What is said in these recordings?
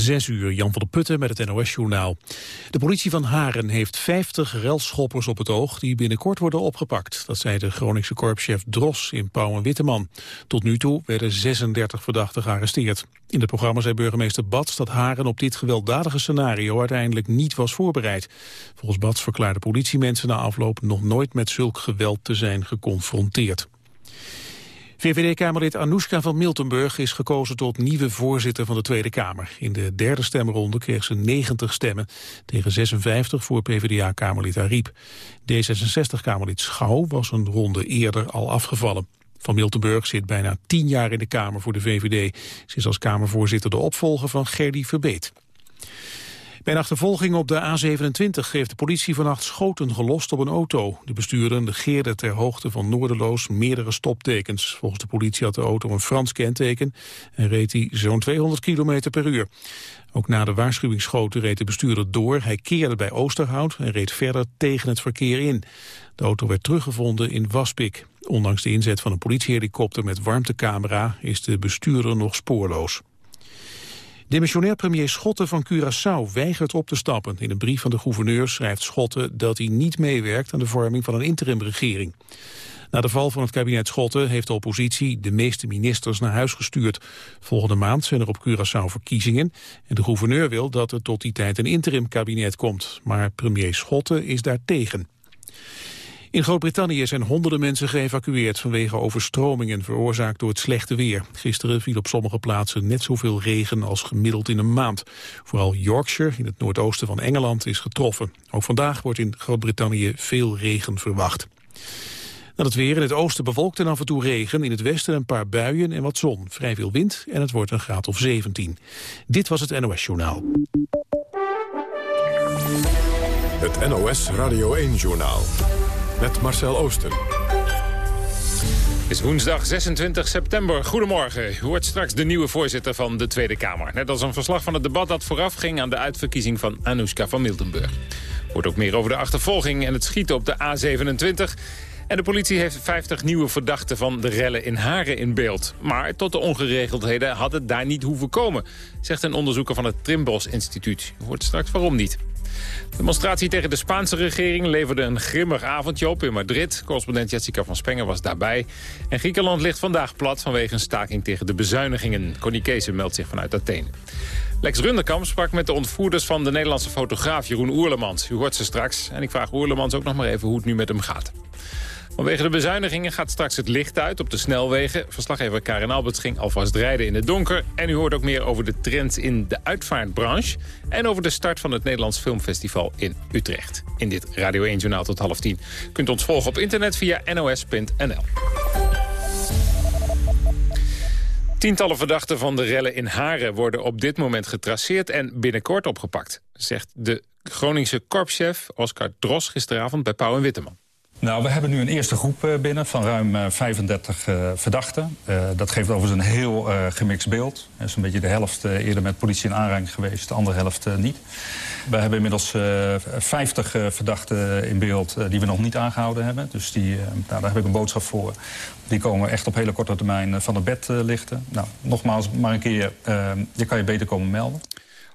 Zes uur, Jan van der Putten met het NOS-journaal. De politie van Haren heeft 50 relschoppers op het oog... die binnenkort worden opgepakt. Dat zei de Groningse korpschef Dros in Pauw en Witteman. Tot nu toe werden 36 verdachten gearresteerd. In het programma zei burgemeester Bats dat Haren op dit gewelddadige scenario... uiteindelijk niet was voorbereid. Volgens Bats verklaarden politiemensen na afloop... nog nooit met zulk geweld te zijn geconfronteerd. VVD-kamerlid Anoushka van Miltenburg is gekozen tot nieuwe voorzitter van de Tweede Kamer. In de derde stemronde kreeg ze 90 stemmen tegen 56 voor PvdA-kamerlid Ariep. D66-kamerlid Schouw was een ronde eerder al afgevallen. Van Miltenburg zit bijna tien jaar in de Kamer voor de VVD. Ze is als Kamervoorzitter de opvolger van Gerdy Verbeet. Bij een achtervolging op de A27 heeft de politie vannacht schoten gelost op een auto. De bestuurder negeerde ter hoogte van Noorderloos meerdere stoptekens. Volgens de politie had de auto een Frans kenteken en reed hij zo'n 200 km per uur. Ook na de waarschuwingsschoten reed de bestuurder door. Hij keerde bij Oosterhout en reed verder tegen het verkeer in. De auto werd teruggevonden in Waspik. Ondanks de inzet van een politiehelikopter met warmtecamera is de bestuurder nog spoorloos. Demissionair premier Schotten van Curaçao weigert op te stappen. In een brief van de gouverneur schrijft Schotten dat hij niet meewerkt aan de vorming van een interimregering. Na de val van het kabinet Schotten heeft de oppositie de meeste ministers naar huis gestuurd. Volgende maand zijn er op Curaçao verkiezingen en de gouverneur wil dat er tot die tijd een interimkabinet komt. Maar premier Schotten is daar tegen. In Groot-Brittannië zijn honderden mensen geëvacueerd vanwege overstromingen veroorzaakt door het slechte weer. Gisteren viel op sommige plaatsen net zoveel regen als gemiddeld in een maand. Vooral Yorkshire in het noordoosten van Engeland is getroffen. Ook vandaag wordt in Groot-Brittannië veel regen verwacht. Dan het weer in het oosten bewolkt en af en toe regen. In het westen een paar buien en wat zon. Vrij veel wind en het wordt een graad of 17. Dit was het NOS Journaal. Het NOS Radio 1 Journaal met Marcel Oosten. Het is woensdag 26 september. Goedemorgen. U hoort straks de nieuwe voorzitter van de Tweede Kamer. Net als een verslag van het debat dat vooraf ging aan de uitverkiezing van Anoushka van Miltenburg. Wordt ook meer over de achtervolging en het schieten op de A27. En de politie heeft 50 nieuwe verdachten van de rellen in Haren in beeld. Maar tot de ongeregeldheden had het daar niet hoeven komen, zegt een onderzoeker van het Trimbos Instituut. U hoort straks waarom niet. De demonstratie tegen de Spaanse regering leverde een grimmig avondje op in Madrid. Correspondent Jessica van Spengen was daarbij. En Griekenland ligt vandaag plat vanwege een staking tegen de bezuinigingen. Connie meldt zich vanuit Athene. Lex Runderkamp sprak met de ontvoerders van de Nederlandse fotograaf Jeroen Oerlemans. U hoort ze straks. En ik vraag Oerlemans ook nog maar even hoe het nu met hem gaat. Vanwege de bezuinigingen gaat straks het licht uit op de snelwegen. Verslaggever Karin Alberts ging alvast rijden in het donker. En u hoort ook meer over de trends in de uitvaartbranche... en over de start van het Nederlands Filmfestival in Utrecht. In dit Radio 1 Journaal tot half tien. Kunt ons volgen op internet via nos.nl. Tientallen verdachten van de rellen in Haren worden op dit moment getraceerd en binnenkort opgepakt, zegt de Groningse korpschef Oscar Dros gisteravond bij Pauw en Witteman. Nou, we hebben nu een eerste groep eh, binnen van ruim 35 uh, eh, verdachten. Dat geeft overigens een heel gemixt beeld. Er is een beetje de helft eerder met politie in aanraking geweest, de andere helft niet. We hebben inmiddels 50 verdachten in beeld die we nog niet aangehouden hebben. Dus die, nou, daar heb ik een boodschap voor. Die komen echt op hele korte termijn van het bed lichten. Nou, nogmaals, maar een keer, je kan je beter komen melden.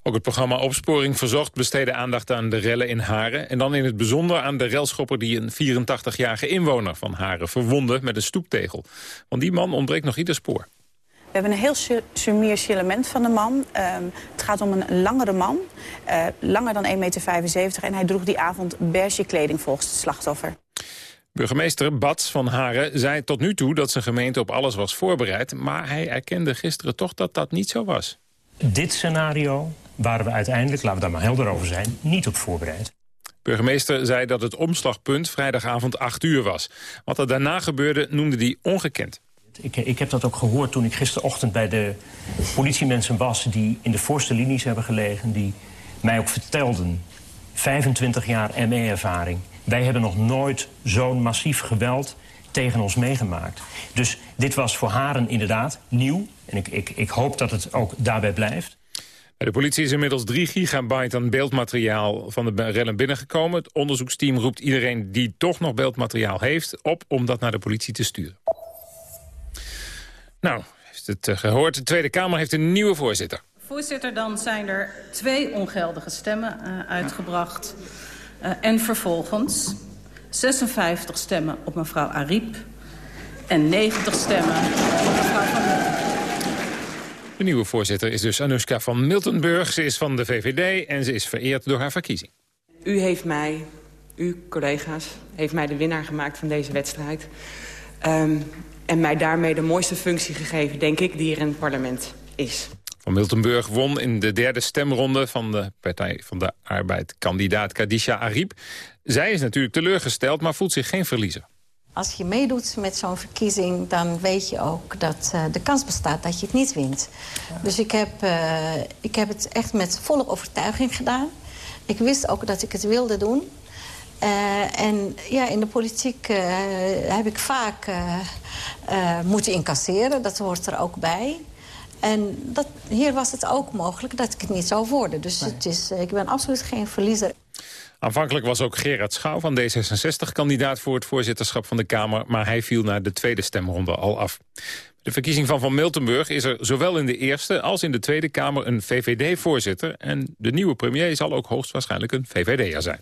Ook het programma Opsporing Verzocht besteedde aandacht aan de rellen in Haren. En dan in het bijzonder aan de relschopper die een 84-jarige inwoner van Haren verwonde met een stoeptegel. Want die man ontbreekt nog ieder spoor. We hebben een heel sumier element van de man. Ehm, het gaat om een langere man, uh, langer dan 1,75 meter. En hij droeg die avond beige kleding volgens het slachtoffer. Burgemeester Bats van Haren zei tot nu toe dat zijn gemeente op alles was voorbereid. Maar hij erkende gisteren toch dat dat niet zo was. Dit scenario waren we uiteindelijk, laten we daar maar helder over zijn, niet op voorbereid. Burgemeester zei dat het omslagpunt vrijdagavond 8 uur was. Wat er daarna gebeurde noemde hij ongekend. Ik, ik, heb dat ook gehoord toen ik gisterochtend bij de politiemensen was... die in de voorste linies hebben gelegen, die mij ook vertelden... 25 jaar ME-ervaring. Wij hebben nog nooit zo'n massief geweld tegen ons meegemaakt. Dus dit was voor Haren inderdaad nieuw. En ik, ik, ik hoop dat het ook daarbij blijft. De politie is inmiddels 3 gigabyte aan beeldmateriaal van de rellen binnengekomen. Het onderzoeksteam roept iedereen die toch nog beeldmateriaal heeft... op om dat naar de politie te sturen. Nou, heeft het eh, gehoord. De Tweede Kamer heeft een nieuwe voorzitter. Voorzitter, dan zijn er twee ongeldige stemmen uh, uitgebracht. Uh, en vervolgens 56 stemmen op mevrouw Ariep en 90 stemmen op mevrouw Van. De nieuwe voorzitter is dus Anoushka van Miltenburg. Ze is van de VVD en ze is vereerd door haar verkiezing. U heeft mij, uw collega's, heeft mij de winnaar gemaakt van deze wedstrijd. Um, en mij daarmee de mooiste functie gegeven, denk ik, die er in het parlement is. Van Miltenburg won in de derde stemronde van de Partij van de Arbeid kandidaat Kadisha Ariep. Zij is natuurlijk teleurgesteld, maar voelt zich geen verliezer. Als je meedoet met zo'n verkiezing, dan weet je ook dat uh, de kans bestaat dat je het niet wint. Ja. Dus ik heb, uh, ik heb het echt met volle overtuiging gedaan. Ik wist ook dat ik het wilde doen. Uh, en ja, in de politiek heb ik vaak moeten incasseren. Dat hoort er ook bij. En dat, hier was het ook mogelijk dat ik het niet zou worden. Dus nee. het is, ik ben absoluut geen verliezer. Aanvankelijk was ook Gerard Schouw van D66 kandidaat voor het voorzitterschap van de Kamer, maar hij viel na de tweede stemronde al af. De verkiezing van Van Miltenburg is er zowel in de Eerste als in de Tweede Kamer een VVD-voorzitter. En de nieuwe premier zal ook hoogstwaarschijnlijk een VVD'er zijn.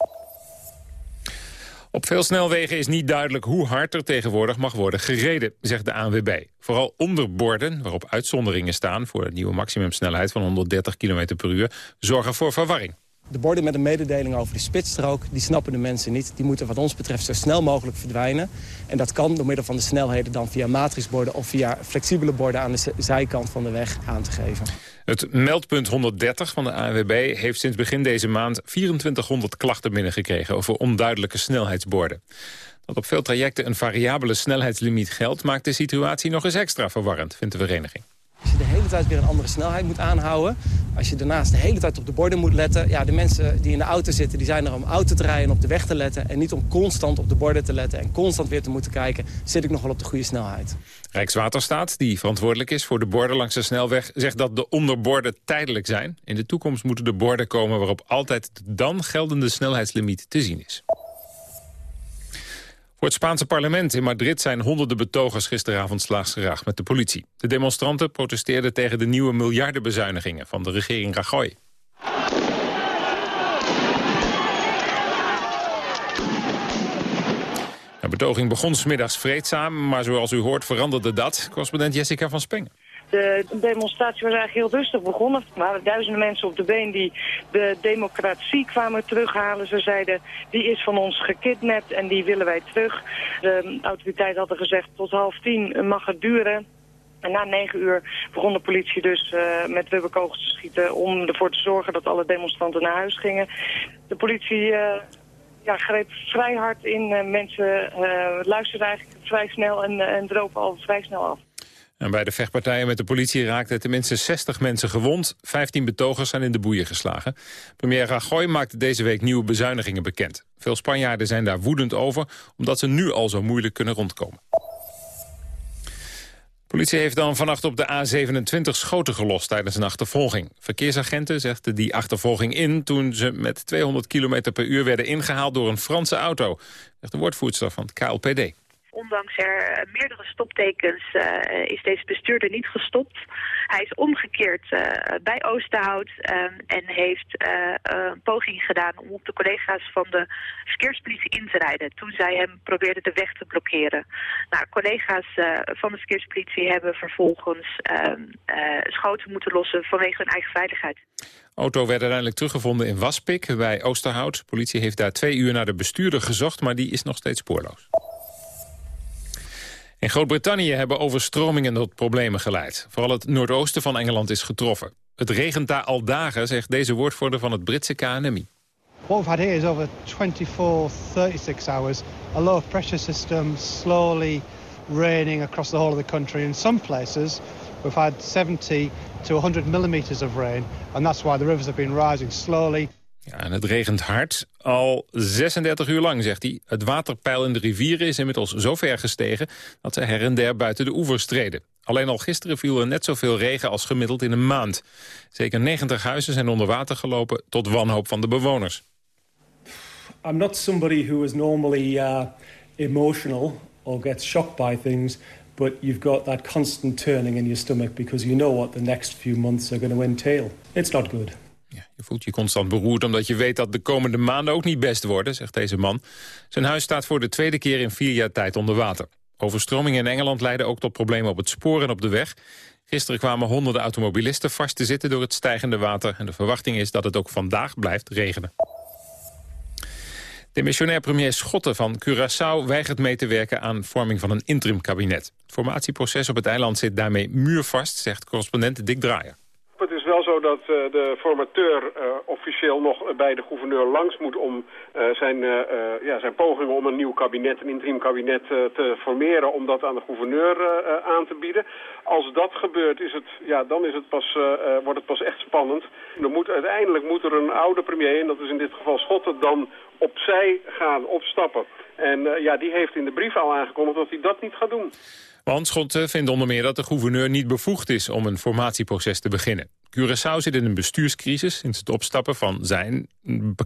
Op veel snelwegen is niet duidelijk hoe hard er tegenwoordig mag worden gereden, zegt de ANWB. Vooral onderborden, waarop uitzonderingen staan voor de nieuwe maximumsnelheid van 130 km per uur, zorgen voor verwarring. De borden met een mededeling over de spitsstrook, die snappen de mensen niet. Die moeten wat ons betreft zo snel mogelijk verdwijnen. En dat kan door middel van de snelheden dan via matrixborden... of via flexibele borden aan de zijkant van de weg aan te geven. Het meldpunt 130 van de ANWB heeft sinds begin deze maand 2400 klachten binnengekregen over onduidelijke snelheidsborden. Dat op veel trajecten een variabele snelheidslimiet geldt... maakt de situatie nog eens extra verwarrend, vindt de vereniging. Als je de hele tijd weer een andere snelheid moet aanhouden... als je daarnaast de hele tijd op de borden moet letten... ja, de mensen die in de auto zitten, die zijn er om auto te rijden en op de weg te letten... en niet om constant op de borden te letten en constant weer te moeten kijken... zit ik nog wel op de goede snelheid. Rijkswaterstaat, die verantwoordelijk is voor de borden langs de snelweg... zegt dat de onderborden tijdelijk zijn. In de toekomst moeten de borden komen waarop altijd de dan geldende snelheidslimiet te zien is. Voor het Spaanse parlement in Madrid zijn honderden betogers gisteravond slaags geraakt met de politie. De demonstranten protesteerden tegen de nieuwe miljardenbezuinigingen van de regering Rajoy. De betoging begon smiddags vreedzaam, maar zoals u hoort veranderde dat. Correspondent Jessica van Spengen. De demonstratie was eigenlijk heel rustig begonnen. Er waren duizenden mensen op de been die de democratie kwamen terughalen. Ze zeiden, die is van ons gekidnapt en die willen wij terug. De autoriteiten hadden gezegd, tot half tien mag het duren. En na negen uur begon de politie dus uh, met rubberkogels te schieten... om ervoor te zorgen dat alle demonstranten naar huis gingen. De politie uh, ja, greep vrij hard in. Uh, mensen luisterden eigenlijk vrij snel en, en dropen al vrij snel af. En bij de vechtpartijen met de politie raakten tenminste 60 mensen gewond. 15 betogers zijn in de boeien geslagen. Premier Rajoy maakte deze week nieuwe bezuinigingen bekend. Veel Spanjaarden zijn daar woedend over... omdat ze nu al zo moeilijk kunnen rondkomen. Politie heeft dan vannacht op de A27 schoten gelost tijdens een achtervolging. Verkeersagenten zetten die achtervolging in toen ze met 200 km per uur werden ingehaald door een Franse auto. Zegt de woordvoerster van het KLPD. Ondanks er eh, meerdere stoptekens uh, is deze bestuurder niet gestopt. Hij is omgekeerd uh, bij Oosterhout um, en heeft een poging gedaan om op de collega's van de verkeerspolitie in te rijden. Toen zij hem probeerden de weg te blokkeren. Nou, collega's van de verkeerspolitie hebben vervolgens ehm, schoten moeten lossen vanwege hun eigen veiligheid. auto werd uiteindelijk teruggevonden in Waspik bij Oosterhout. De politie heeft daar twee uur naar de bestuurder gezocht, maar die is nog steeds spoorloos. In Groot-Brittannië hebben overstromingen tot problemen geleid. Vooral het noordoosten van Engeland is getroffen. Het regent daar al dagen, zegt deze woordvoerder van het Britse KNMI. What we've had here is over 24, 36 hours, a low pressure system slowly raining across the whole of the country. In some places we've had 70 to 100 millimeters of rain and that's why the rivers have been rising slowly. Ja, en het regent hard. Al 36 uur lang, zegt hij. Het waterpeil in de rivieren is inmiddels zo ver gestegen... dat ze her en der buiten de oevers treden. Alleen al gisteren viel er net zoveel regen als gemiddeld in een maand. Zeker 90 huizen zijn onder water gelopen tot wanhoop van de bewoners. I'm not somebody who is normally uh, emotional or gets shocked by things... but you've got that constant turning in your stomach because you know what the next few months are going to entail. It's not good. Je voelt je constant beroerd omdat je weet dat de komende maanden ook niet best worden, zegt deze man. Zijn huis staat voor de tweede keer in vier jaar tijd onder water. Overstromingen in Engeland leiden ook tot problemen op het spoor en op de weg. Gisteren kwamen honderden automobilisten vast te zitten door het stijgende water. En de verwachting is dat het ook vandaag blijft regenen. Demissionair premier Schotten van Curaçao weigert mee te werken aan vorming van een interimkabinet. Het formatieproces op het eiland zit daarmee muurvast, zegt correspondent Dick Draaier. Is wel zo dat uh, de formateur uh, officieel nog bij de gouverneur langs moet om uh, zijn, ja, zijn pogingen om een nieuw kabinet, een interim kabinet te formeren, om dat aan de gouverneur aan te bieden. Als dat gebeurt, is het, ja, dan is het pas, wordt het pas echt spannend. Er moet, uiteindelijk moet er een oude premier, en dat is in dit geval Schotten, dan opzij gaan, opstappen. En ja, die heeft in de brief al aangekondigd dat hij dat niet gaat doen. Want Schotten vindt onder meer dat de gouverneur niet bevoegd is om een formatieproces te beginnen. Curaçao zit in een bestuurscrisis sinds het opstappen van zijn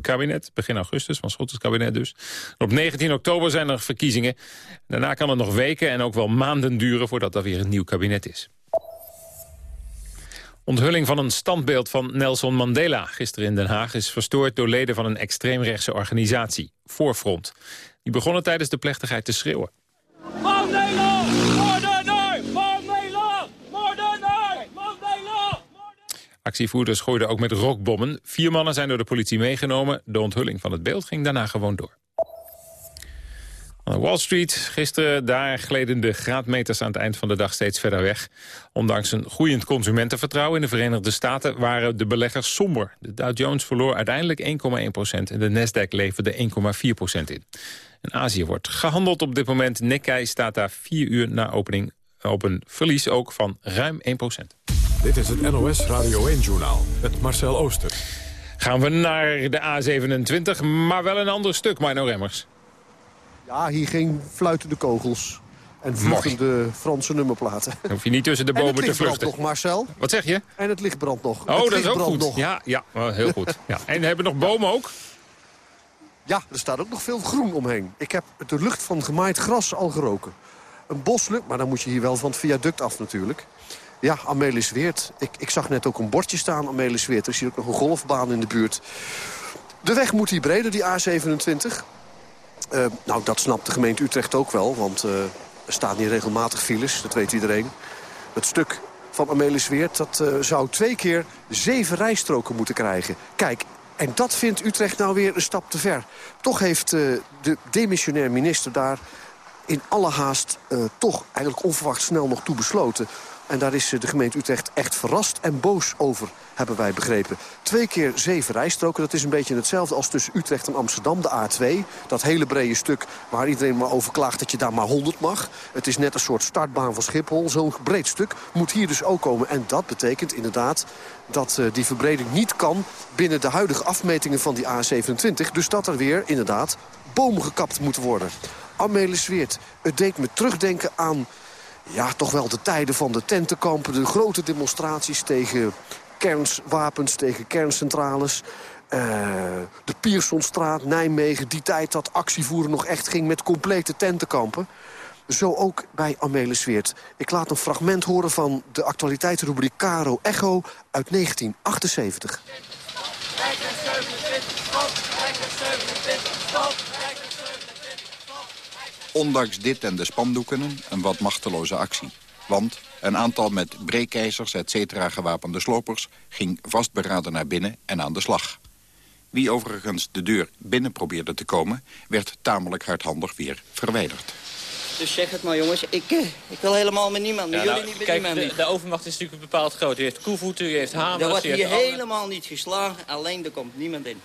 kabinet, begin augustus, van Schottens kabinet dus. Op 19 oktober zijn er verkiezingen. Daarna kan het nog weken en ook wel maanden duren voordat er weer een nieuw kabinet is. Onthulling van een standbeeld van Nelson Mandela gisteren in Den Haag... is verstoord door leden van een extreemrechtse organisatie, Voorfront. Die begonnen tijdens de plechtigheid te schreeuwen. Actievoerders gooiden ook met rookbommen. Vier mannen zijn door de politie meegenomen. De onthulling van het beeld ging daarna gewoon door. Wall Street, gisteren daar gleden de graadmeters aan het eind van de dag steeds verder weg. Ondanks een groeiend consumentenvertrouwen in de Verenigde Staten waren de beleggers somber. De Dow Jones verloor uiteindelijk 1,1% en de Nasdaq leverde 1,4% in. In Azië wordt gehandeld op dit moment. Nikkei staat daar vier uur na opening op een verlies ook van ruim 1 Dit is het NOS Radio 1-journaal met Marcel Ooster. Gaan we naar de A27, maar wel een ander stuk, Mino Remmers. Ja, hier geen fluitende kogels. En vluchtende Franse nummerplaten. Dan hoef je niet tussen de bomen te vluchten. En het nog, Marcel. Wat zeg je? En het licht brandt nog. Oh, het dat is ook goed. Nog. Ja, ja heel goed. Ja. En hebben we nog bomen ook? Ja, er staat ook nog veel groen omheen. Ik heb de lucht van gemaaid gras al geroken. Een boslucht, maar dan moet je hier wel van het viaduct af natuurlijk. Ja, Amelis Weert. Ik, ik zag net ook een bordje staan, Amelis Weert. Er is hier ook nog een golfbaan in de buurt. De weg moet hier breder, die A27. Uh, nou, dat snapt de gemeente Utrecht ook wel, want uh, er staan hier regelmatig files, dat weet iedereen. Het stuk van Amelis Weert, dat uh, zou twee keer zeven rijstroken moeten krijgen. Kijk, en dat vindt Utrecht nou weer een stap te ver. Toch heeft de demissionair minister daar in alle haast toch eigenlijk onverwacht snel nog toe besloten. En daar is uh, de gemeente Utrecht echt verrast en boos over, hebben wij begrepen. Twee keer zeven rijstroken, dat is een beetje hetzelfde als tussen Utrecht en Amsterdam, de A2. Dat hele brede stuk waar iedereen maar over klaagt dat je daar maar 100 mag. Het is net een soort startbaan van Schiphol. Zo'n breed stuk moet hier dus ook komen. En dat betekent inderdaad dat uh, die verbreding niet kan binnen de huidige afmetingen van die A27. Dus dat er weer inderdaad bomen gekapt moeten worden. Amelis Zweert, het deed me terugdenken aan ja, toch wel de tijden van de tentenkampen... de grote demonstraties tegen kernwapens, tegen kerncentrales... Uh, de Piersonstraat, Nijmegen, die tijd dat actievoeren nog echt ging... met complete tentenkampen. Zo ook bij Amelis Weert. Ik laat een fragment horen van de actualiteitsrubriek Caro Echo uit 1978. Ondanks dit en de spandoeken een wat machteloze actie. Want een aantal met breekijzers etc. gewapende slopers... ging vastberaden naar binnen en aan de slag. Wie overigens de deur binnen probeerde te komen... werd tamelijk hardhandig weer verwijderd. Dus zeg het maar, jongens. Ik, eh, ik wil helemaal met niemand. Ja, jullie nou, niet met kijk, niemand. de, de, overmacht is natuurlijk bepaald groot. U heeft koevoeten, u heeft hamers. Er wordt hier helemaal niet geslagen. Alleen er komt niemand in.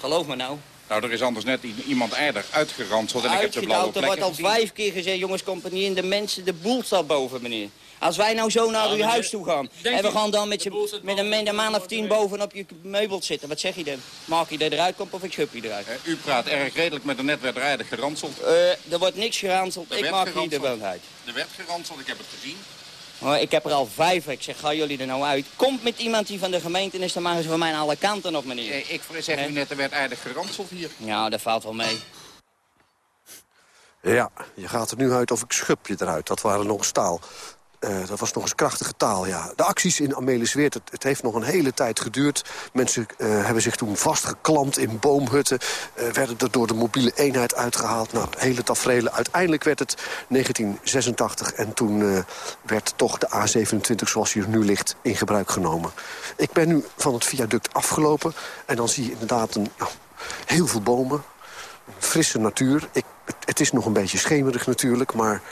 Geloof me nou. Nou, er is anders net iemand aardig uitgeranseld en ik heb de blauwe Uitgedouwd, er wordt plekken al vijf keer gezegd, jongens, komt er niet in. De mensen, de boel staat boven, meneer. Als wij nou zo naar uw huis toe gaan... en we gaan dan met, de je, met een, met een man of tien boven op je meubel zitten. Wat zeg je dan? Maak je er eruit komt of ik schub je eruit? Eh, U praat erg redelijk, maar net werd er geranseld. Eh, er wordt niks geranseld. Er ik maak hier de wel uit. Er werd geranseld, ik heb het gezien. Ik heb er al vijf. Ik zeg, gaan jullie er nou uit? Komt met iemand die van de gemeente is, dan maken ze van mij aan alle kanten op, meneer. Eh, ik zeg u net, er werd aardig geranseld hier. Ja, dat valt wel mee. Ja, je gaat er nu uit of ik schub je eruit. Dat waren nog staal. Uh, dat was nog eens krachtige taal, ja. De acties in Amelisweert, het, heeft nog een hele tijd geduurd. Mensen uh, hebben zich toen vastgeklampt in boomhutten. Uh, werden er door de mobiele eenheid uitgehaald. Nou, hele tafereelen. Uiteindelijk werd het 1986 en toen werd toch de A27 zoals hij er nu ligt in gebruik genomen. Ik ben nu van het viaduct afgelopen en dan zie je inderdaad een, heel veel bomen. Frisse natuur. Ik, het, het is nog een beetje schemerig natuurlijk, maar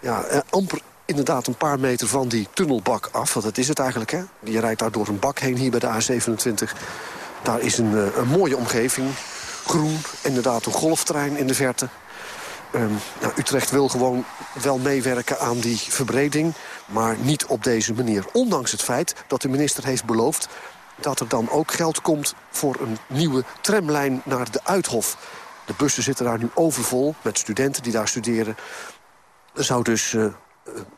ja, amper inderdaad een paar meter van die tunnelbak af. Want dat is het eigenlijk, hè? Je rijdt daar door een bak heen hier bij de A27. Daar is een, een mooie omgeving. Groen, inderdaad een golftrein in de verte. Um, nou, Utrecht wil gewoon wel meewerken aan die verbreding... maar niet op deze manier. Ondanks het feit dat de minister heeft beloofd... dat er dan ook geld komt voor een nieuwe tramlijn naar de Uithof. De bussen zitten daar nu overvol met studenten die daar studeren. Er zou dus uh,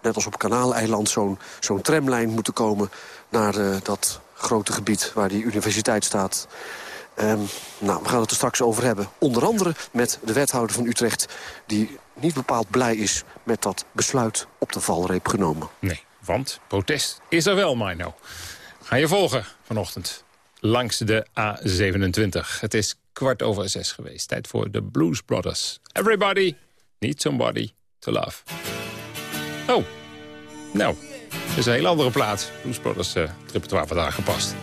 net als op Kanaaleiland zo'n zo'n tramlijn moeten komen... naar uh, dat grote gebied waar die universiteit staat. Um, nou, we gaan het er straks over hebben. Onder andere met de wethouder van Utrecht... die niet bepaald blij is met dat besluit op de valreep genomen. Nee, want protest is er wel, Mino. Ga je volgen vanochtend langs de A27. Het is kwart over zes geweest. Tijd voor de Blues Brothers. Everybody needs somebody to love. Oh, nou, dat is een hele andere plaats. Blues Brothers uh, het repertoire wat aangepast.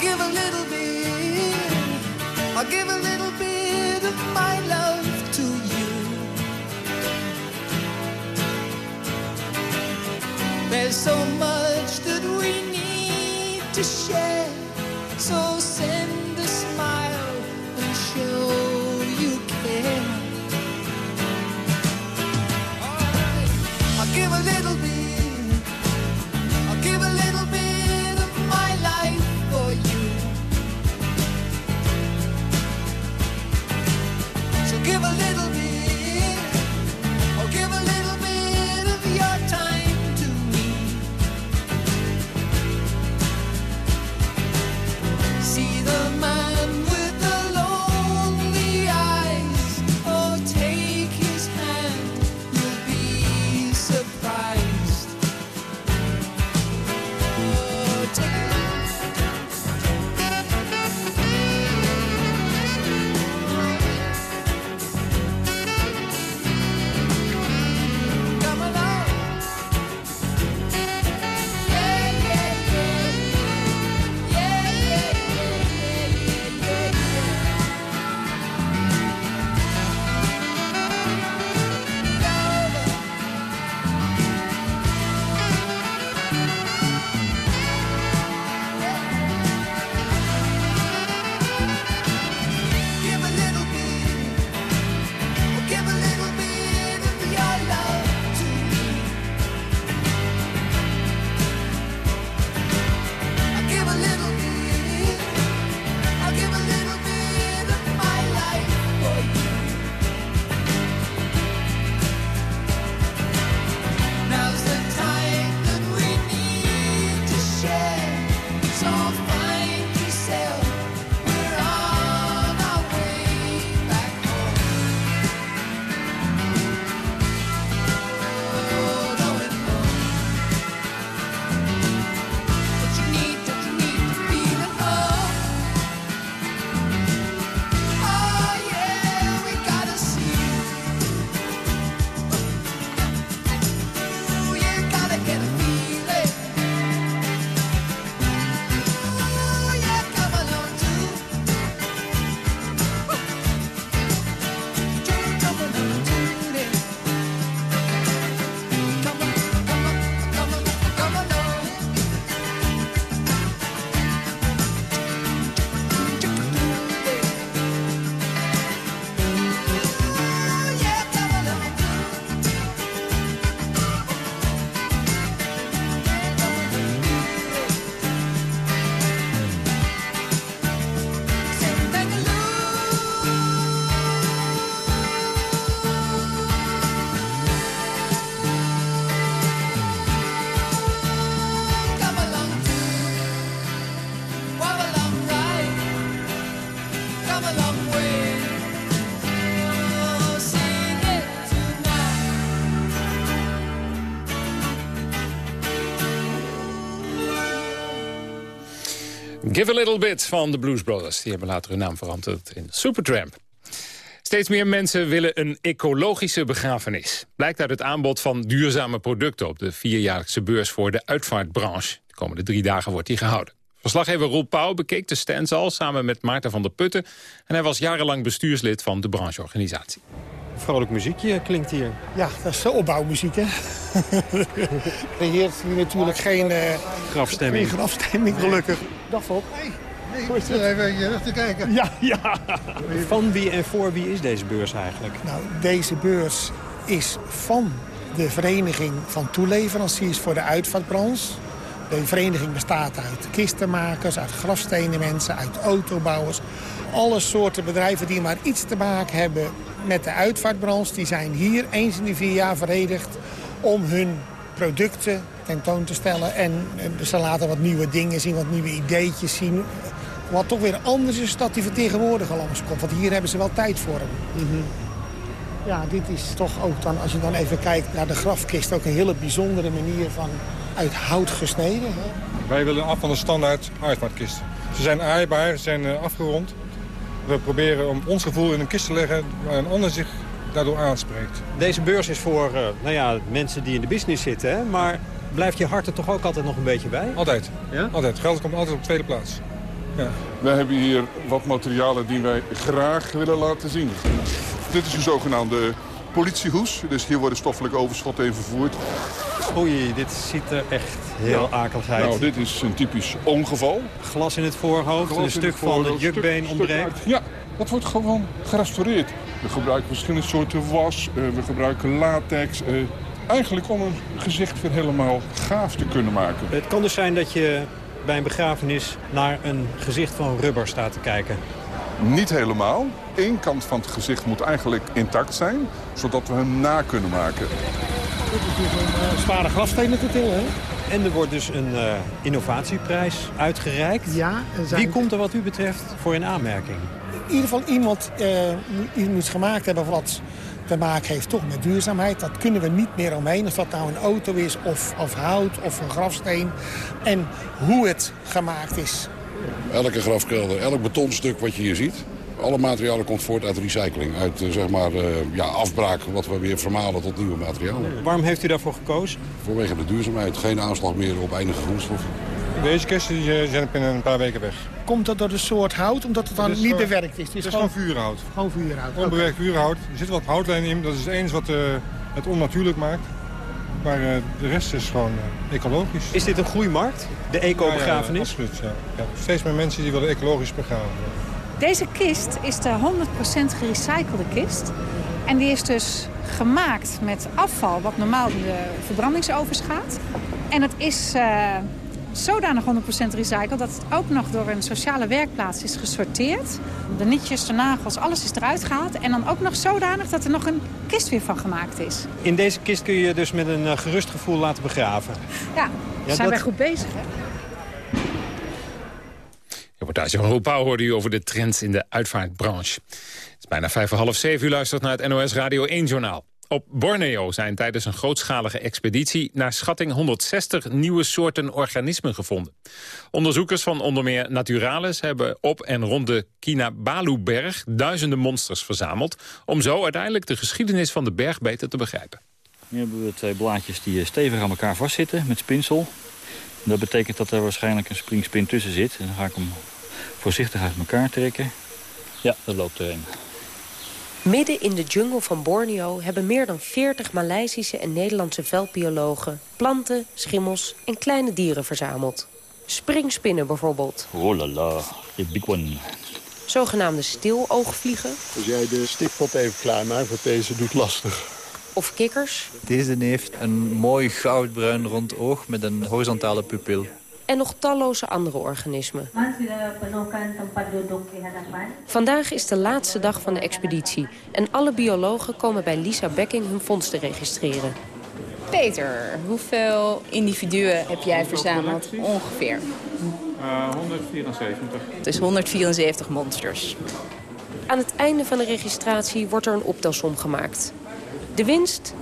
give a little bit, I'll give a little bit of my love. Give a Little Bit van de Blues Brothers. Die hebben later hun naam veranderd in Supertramp. Steeds meer mensen willen een ecologische begrafenis. Blijkt uit het aanbod van duurzame producten... op de vierjaarlijkse beurs voor de uitvaartbranche. De komende drie dagen wordt die gehouden. Verslaggever Roel Pauw bekeek de stands al samen met Maarten van der Putten... en hij was jarenlang bestuurslid van de brancheorganisatie. Vrolijk muziekje klinkt hier. Ja, dat is de opbouwmuziek, hè. Creëert hier natuurlijk geen... eh, Grafstemming. Geen grafstemming, gelukkig. Dag, Volk. Hoe is het? Even je te kijken. Ja, ja. Van wie en voor wie is deze beurs eigenlijk? Nou, deze beurs is van de Vereniging van Toeleveranciers voor de uitvaartbranche. De vereniging bestaat uit kistenmakers, uit grafstenen mensen, uit autobouwers. Alle soorten bedrijven die maar iets te maken hebben met de uitvaartbranche... die zijn hier eens in de vier jaar verenigd om hun producten tentoon te stellen. En ze laten wat nieuwe dingen zien, wat nieuwe ideetjes zien. Wat toch weer anders is dat die vertegenwoordiger langskomt. Want hier hebben ze wel tijd voor hem. Ja, dit is toch ook dan, als je dan even kijkt naar de grafkist... ook een hele bijzondere manier van uit hout gesneden. Hè? Wij willen af van de standaard uitvaartkist. Ze zijn aaibaar, ze zijn eh, afgerond. We proberen om ons gevoel in een kist te leggen waar een ander zich daardoor aanspreekt. Deze beurs is voor eh, nou ja, mensen die in de business zitten, hè? maar blijft je hart er toch ook altijd nog een beetje bij? Altijd. Ja? Altijd. Geld komt altijd op tweede plaats. Ja. We hebben hier wat materialen die wij graag willen laten zien. Dit is een zogenaamde politiehoes. Dus hier worden stoffelijke overschotten in vervoerd. Oei, dit ziet er echt heel akelig uit. Nou, dit is een typisch ongeval. Glas in het voorhoofd, Glas een stuk het van het jukbeen ontbreekt. Ja, dat wordt gewoon gerestaureerd. We gebruiken verschillende soorten was. eh, we gebruiken latex. eh, eigenlijk om een gezicht weer helemaal gaaf te kunnen maken. Het kan dus zijn dat je bij een begrafenis naar een gezicht van rubber staat te kijken. Niet helemaal. Eén kant van het gezicht moet eigenlijk intact zijn, zodat we hem na kunnen maken. Dit is dus een eh, zware grafstenen te tillen, hè? En er wordt dus een eh, innovatieprijs uitgereikt. Ja, zijn- Wie komt er wat u betreft voor in aanmerking? In ieder geval iemand eh, die iets gemaakt hebben wat te maken heeft toch met duurzaamheid. Dat kunnen we niet meer omheen. Of dat nou een auto is of, of hout of een grafsteen. En hoe het gemaakt is. Elke grafkelder, elk betonstuk wat je hier ziet... alle materialen komt voort uit recycling. Uit eh, zeg maar, eh, ja, afbraak wat we weer vermalen tot nieuwe materialen. Waarom heeft u daarvoor gekozen? Vanwege de duurzaamheid. Geen aanslag meer op eindige grondstoffen. Deze kisten eh, zijn binnen een paar weken weg. Komt dat door de soort hout, omdat het dan is niet bewerkt is? Het is gewoon vuurhout. Gewoon vuurhout. Onbewerkt vuurhout. Er zit wat houtlijnen in. Dat is het enige wat eh, het onnatuurlijk maakt. Maar eh, de rest is gewoon eh, ecologisch. Is dit een groeimarkt? De eco-begrafenis? Ja, ja, absoluut, ja. Ja, Steeds meer mensen die willen ecologisch begraven. Deze kist is de 100% gerecyclede kist. En die is dus gemaakt met afval wat normaal de verbrandingsovens gaat. En het is eh, zodanig 100% recycled dat het ook nog door een sociale werkplaats is gesorteerd. De nietjes, de nagels, alles is eruit gehaald. En dan ook nog zodanig dat er nog een kist weer van gemaakt is. In deze kist kun je je dus met een eh, gerust gevoel laten begraven. Ja, Ja, zijn dat- wij goed bezig, hè? Reportage van Roel Pauw hoorde u over de trends in de uitvaartbranche. Het is bijna vijf voor half zeven. U luistert naar het NOS Radio 1-journaal. Op Borneo zijn tijdens een grootschalige expeditie... naar schatting 160 nieuwe soorten organismen gevonden. Onderzoekers van onder meer Naturalis hebben op en rond de Kinabalu-berg... duizenden monsters verzameld... om zo uiteindelijk de geschiedenis van de berg beter te begrijpen. Nu hebben we twee blaadjes die eh, stevig aan elkaar vastzitten met spinsel. Dat betekent dat er waarschijnlijk een springspin tussen zit. En dan ga ik hem voorzichtig uit elkaar trekken. Ja, dat loopt erin. Midden in de jungle van Borneo hebben meer dan 40 Maleisische en Nederlandse veldbiologen... planten, schimmels en kleine dieren verzameld. Springspinnen bijvoorbeeld. Oh la la, the big one. Zogenaamde stiloogvliegen Als jij de stikpot even klaarmaakt, want deze doet lastig. of kikkers... Deze heeft een mooi goudbruin rond oog met een horizontale pupil. En nog talloze andere organismen. Vandaag is de laatste dag van de expeditie... en alle biologen komen bij Lisa Becking hun vondsten registreren. Peter, hoeveel individuen heb jij verzameld ongeveer? 174. Dus 174 monsters. Aan het einde van de registratie wordt er een optelsom gemaakt. De winst?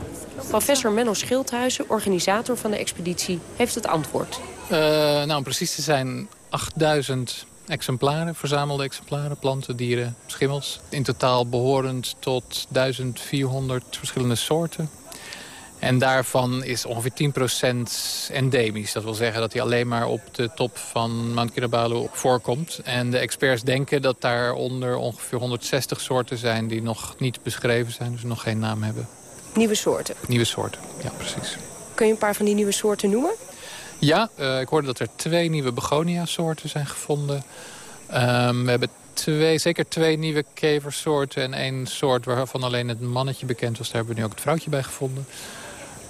Professor Menno Schildhuizen, organisator van de expeditie, heeft het antwoord. Uh, nou, om precies te zijn 8000 exemplaren, verzamelde exemplaren, planten, dieren, schimmels. In totaal behorend tot 1400 verschillende soorten. En daarvan is ongeveer 10% endemisch. Dat wil zeggen dat hij alleen maar op de top van Mount Kinabalu voorkomt. En de experts denken dat daaronder ongeveer 160 soorten zijn... die nog niet beschreven zijn, dus nog geen naam hebben. Nieuwe soorten? Nieuwe soorten, ja precies. Kun je een paar van die nieuwe soorten noemen? Ja, uh, ik hoorde dat er twee nieuwe begonia-soorten zijn gevonden. Um, we hebben twee, zeker twee nieuwe keversoorten en één soort waarvan alleen het mannetje bekend was. Daar hebben we nu ook het vrouwtje bij gevonden.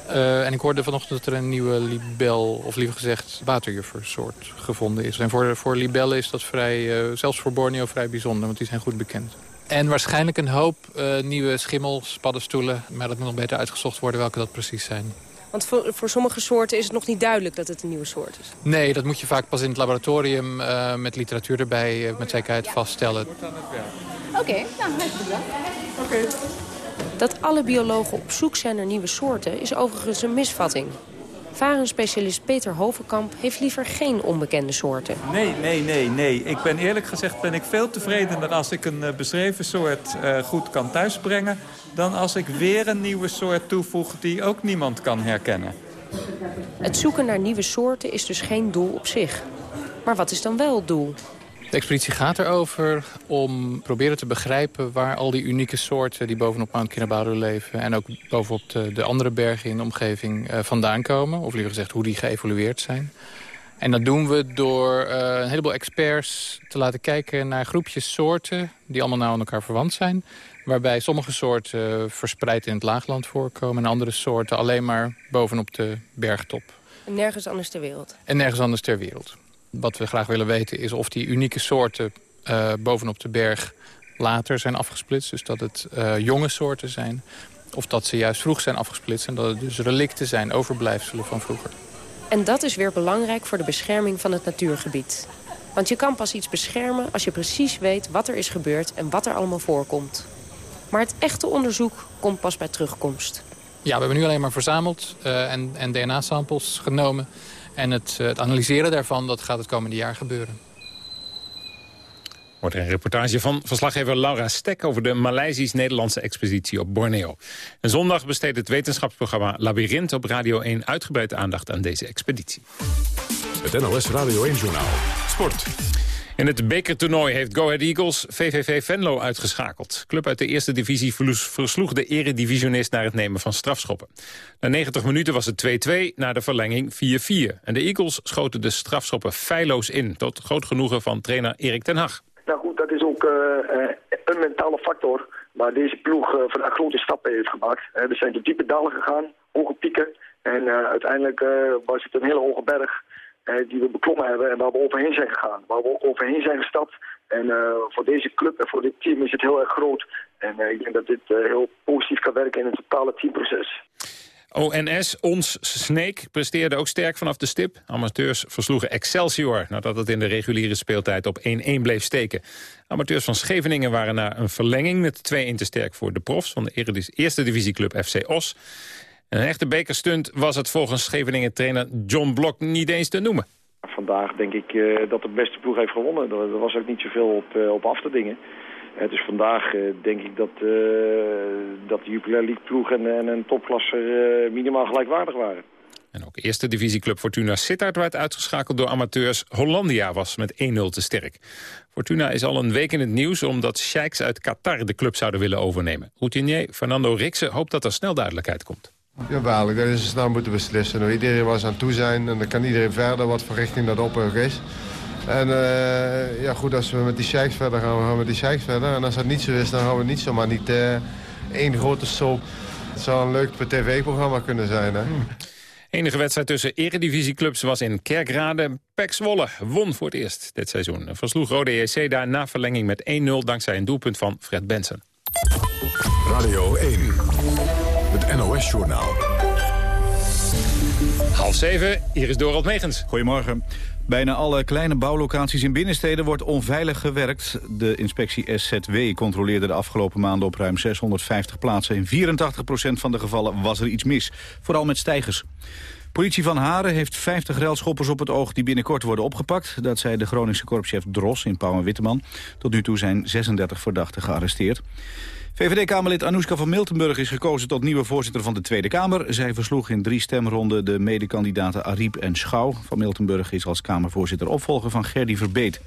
Uh, en ik hoorde vanochtend dat er een nieuwe libel, of liever gezegd waterjuffersoort gevonden is. En voor, voor libellen is dat vrij, uh, zelfs voor Borneo vrij bijzonder, want die zijn goed bekend. En waarschijnlijk een hoop nieuwe schimmels, paddenstoelen. Maar dat moet nog beter uitgezocht worden welke dat precies zijn. Want voor, voor sommige soorten is het nog niet duidelijk dat het een nieuwe soort is. Nee, dat moet je vaak pas in het laboratorium uh, met literatuur erbij uh, met zekerheid vaststellen. Oké, okay, nou, Oké. Okay. Dat alle biologen op zoek zijn naar nieuwe soorten is overigens een misvatting. Varenspecialist Peter Hovenkamp heeft liever geen onbekende soorten. Nee, nee, nee, nee. Ik ben eerlijk gezegd ben ik veel tevredener als ik een uh, beschreven soort uh, goed kan thuisbrengen... dan als ik weer een nieuwe soort toevoeg die ook niemand kan herkennen. Het zoeken naar nieuwe soorten is dus geen doel op zich. Maar wat is dan wel het doel? De expeditie gaat erover om proberen te begrijpen... waar al die unieke soorten die bovenop Mount Kinabalu leven... en ook bovenop de, de andere bergen in de omgeving uh, vandaan komen. Of liever gezegd hoe die geëvolueerd zijn. En dat doen we door uh, een heleboel experts te laten kijken naar groepjes soorten... die allemaal nou aan elkaar verwant zijn. Waarbij sommige soorten verspreid in het laagland voorkomen... en andere soorten alleen maar bovenop de bergtop. En nergens anders ter wereld? En nergens anders ter wereld. Wat we graag willen weten is of die unieke soorten uh, bovenop de berg later zijn afgesplitst. Dus dat het uh, jonge soorten zijn. Of dat ze juist vroeg zijn afgesplitst en dat het dus relicten zijn, overblijfselen van vroeger. En dat is weer belangrijk voor de bescherming van het natuurgebied. Want je kan pas iets beschermen als je precies weet wat er is gebeurd en wat er allemaal voorkomt. Maar het echte onderzoek komt pas bij terugkomst. Ja, we hebben nu alleen maar verzameld uh, en, en DNA-samples genomen. En het, het, analyseren daarvan, dat gaat het komende jaar gebeuren. Wordt er een reportage van verslaggever Laura Stek... over de Maleisisch-Nederlandse expeditie op Borneo. En zondag besteedt het wetenschapsprogramma Labyrinth op Radio 1... uitgebreid aandacht aan deze expeditie. Het NOS Radio 1-journaal. Sport. In het bekertoernooi heeft Go Ahead Eagles VVV Venlo uitgeschakeld. Club uit de eerste divisie versloeg de eredivisionist naar het nemen van strafschoppen. Na 90 minuten was het 2-2, na de verlenging 4-4. En de Eagles schoten de strafschoppen feilloos in, tot groot genoegen van trainer Erik ten Hag. Nou goed, dat is ook uh, een mentale factor waar deze ploeg uh, vandaag grote stappen heeft gemaakt. we zijn de diepe dalen gegaan, hoge pieken. En uiteindelijk was het een hele hoge berg die we beklommen hebben en waar we overheen zijn gegaan. Waar we overheen zijn gestapt. En uh, voor deze club en voor dit team is het heel erg groot. En uh, ik denk dat dit heel positief kan werken in het totale teamproces. ONS, ons Sneek, presteerde ook sterk vanaf de stip. Amateurs versloegen Excelsior nadat het in de reguliere speeltijd op 1-1 bleef steken. Amateurs van Scheveningen waren na een verlenging met 2-1 te sterk voor de profs van de eerste divisieclub FC Os. Een echte bekerstunt was het volgens Scheveningen-trainer John Blok niet eens te noemen. Vandaag denk ik uh, dat de beste ploeg heeft gewonnen. Er, was ook niet zoveel op, uh, op af te dingen. Uh, dus vandaag denk ik dat, dat de Jupiler League ploeg en, en een topklasser minimaal gelijkwaardig waren. En ook eerste divisieclub Fortuna Sittard werd uitgeschakeld door amateurs. Hollandia was met 1-0 te sterk. Fortuna is al een week in het nieuws omdat sheiks uit Qatar de club zouden willen overnemen. Routinier Fernando Rikse hoopt dat er snel duidelijkheid komt. Jawel, dat is ze snel moeten beslissen. Nou, iedereen was aan toe zijn en dan kan iedereen verder wat voor richting dat op is. En uh, ja, goed, als we met die sheiks verder gaan, we gaan met die sheiks verder. En als dat niet zo is, dan gaan we niet zomaar niet uh, één grote soap. Het zou een leuk tv-programma kunnen zijn, hè? Hmm. Enige wedstrijd tussen eredivisieclubs was in Kerkrade. Pek Zwolle won voor het eerst dit seizoen. Versloeg Rode EC daar na verlenging met 1-0 dankzij een doelpunt van Fred Benson. Radio 1. Het NOS-journaal. Half zeven, hier is Dorald Megens. Goedemorgen. Bijna alle kleine bouwlocaties in binnensteden wordt onveilig gewerkt. De inspectie SZW controleerde de afgelopen maanden op ruim 650 plaatsen. In 84% van de gevallen was er iets mis, vooral met stijgers. Politie van Haren heeft 50 relschoppers op het oog die binnenkort worden opgepakt. Dat zei de Groningse korpschef Dros in Pauw en Witteman. Tot nu toe zijn 36 verdachten gearresteerd. VVD-Kamerlid Anoushka van Miltenburg is gekozen tot nieuwe voorzitter van de Tweede Kamer. Zij versloeg in drie stemronden de medekandidaten Ariep en Schouw. Van Miltenburg is als Kamervoorzitter opvolger van Gerdy Verbeet.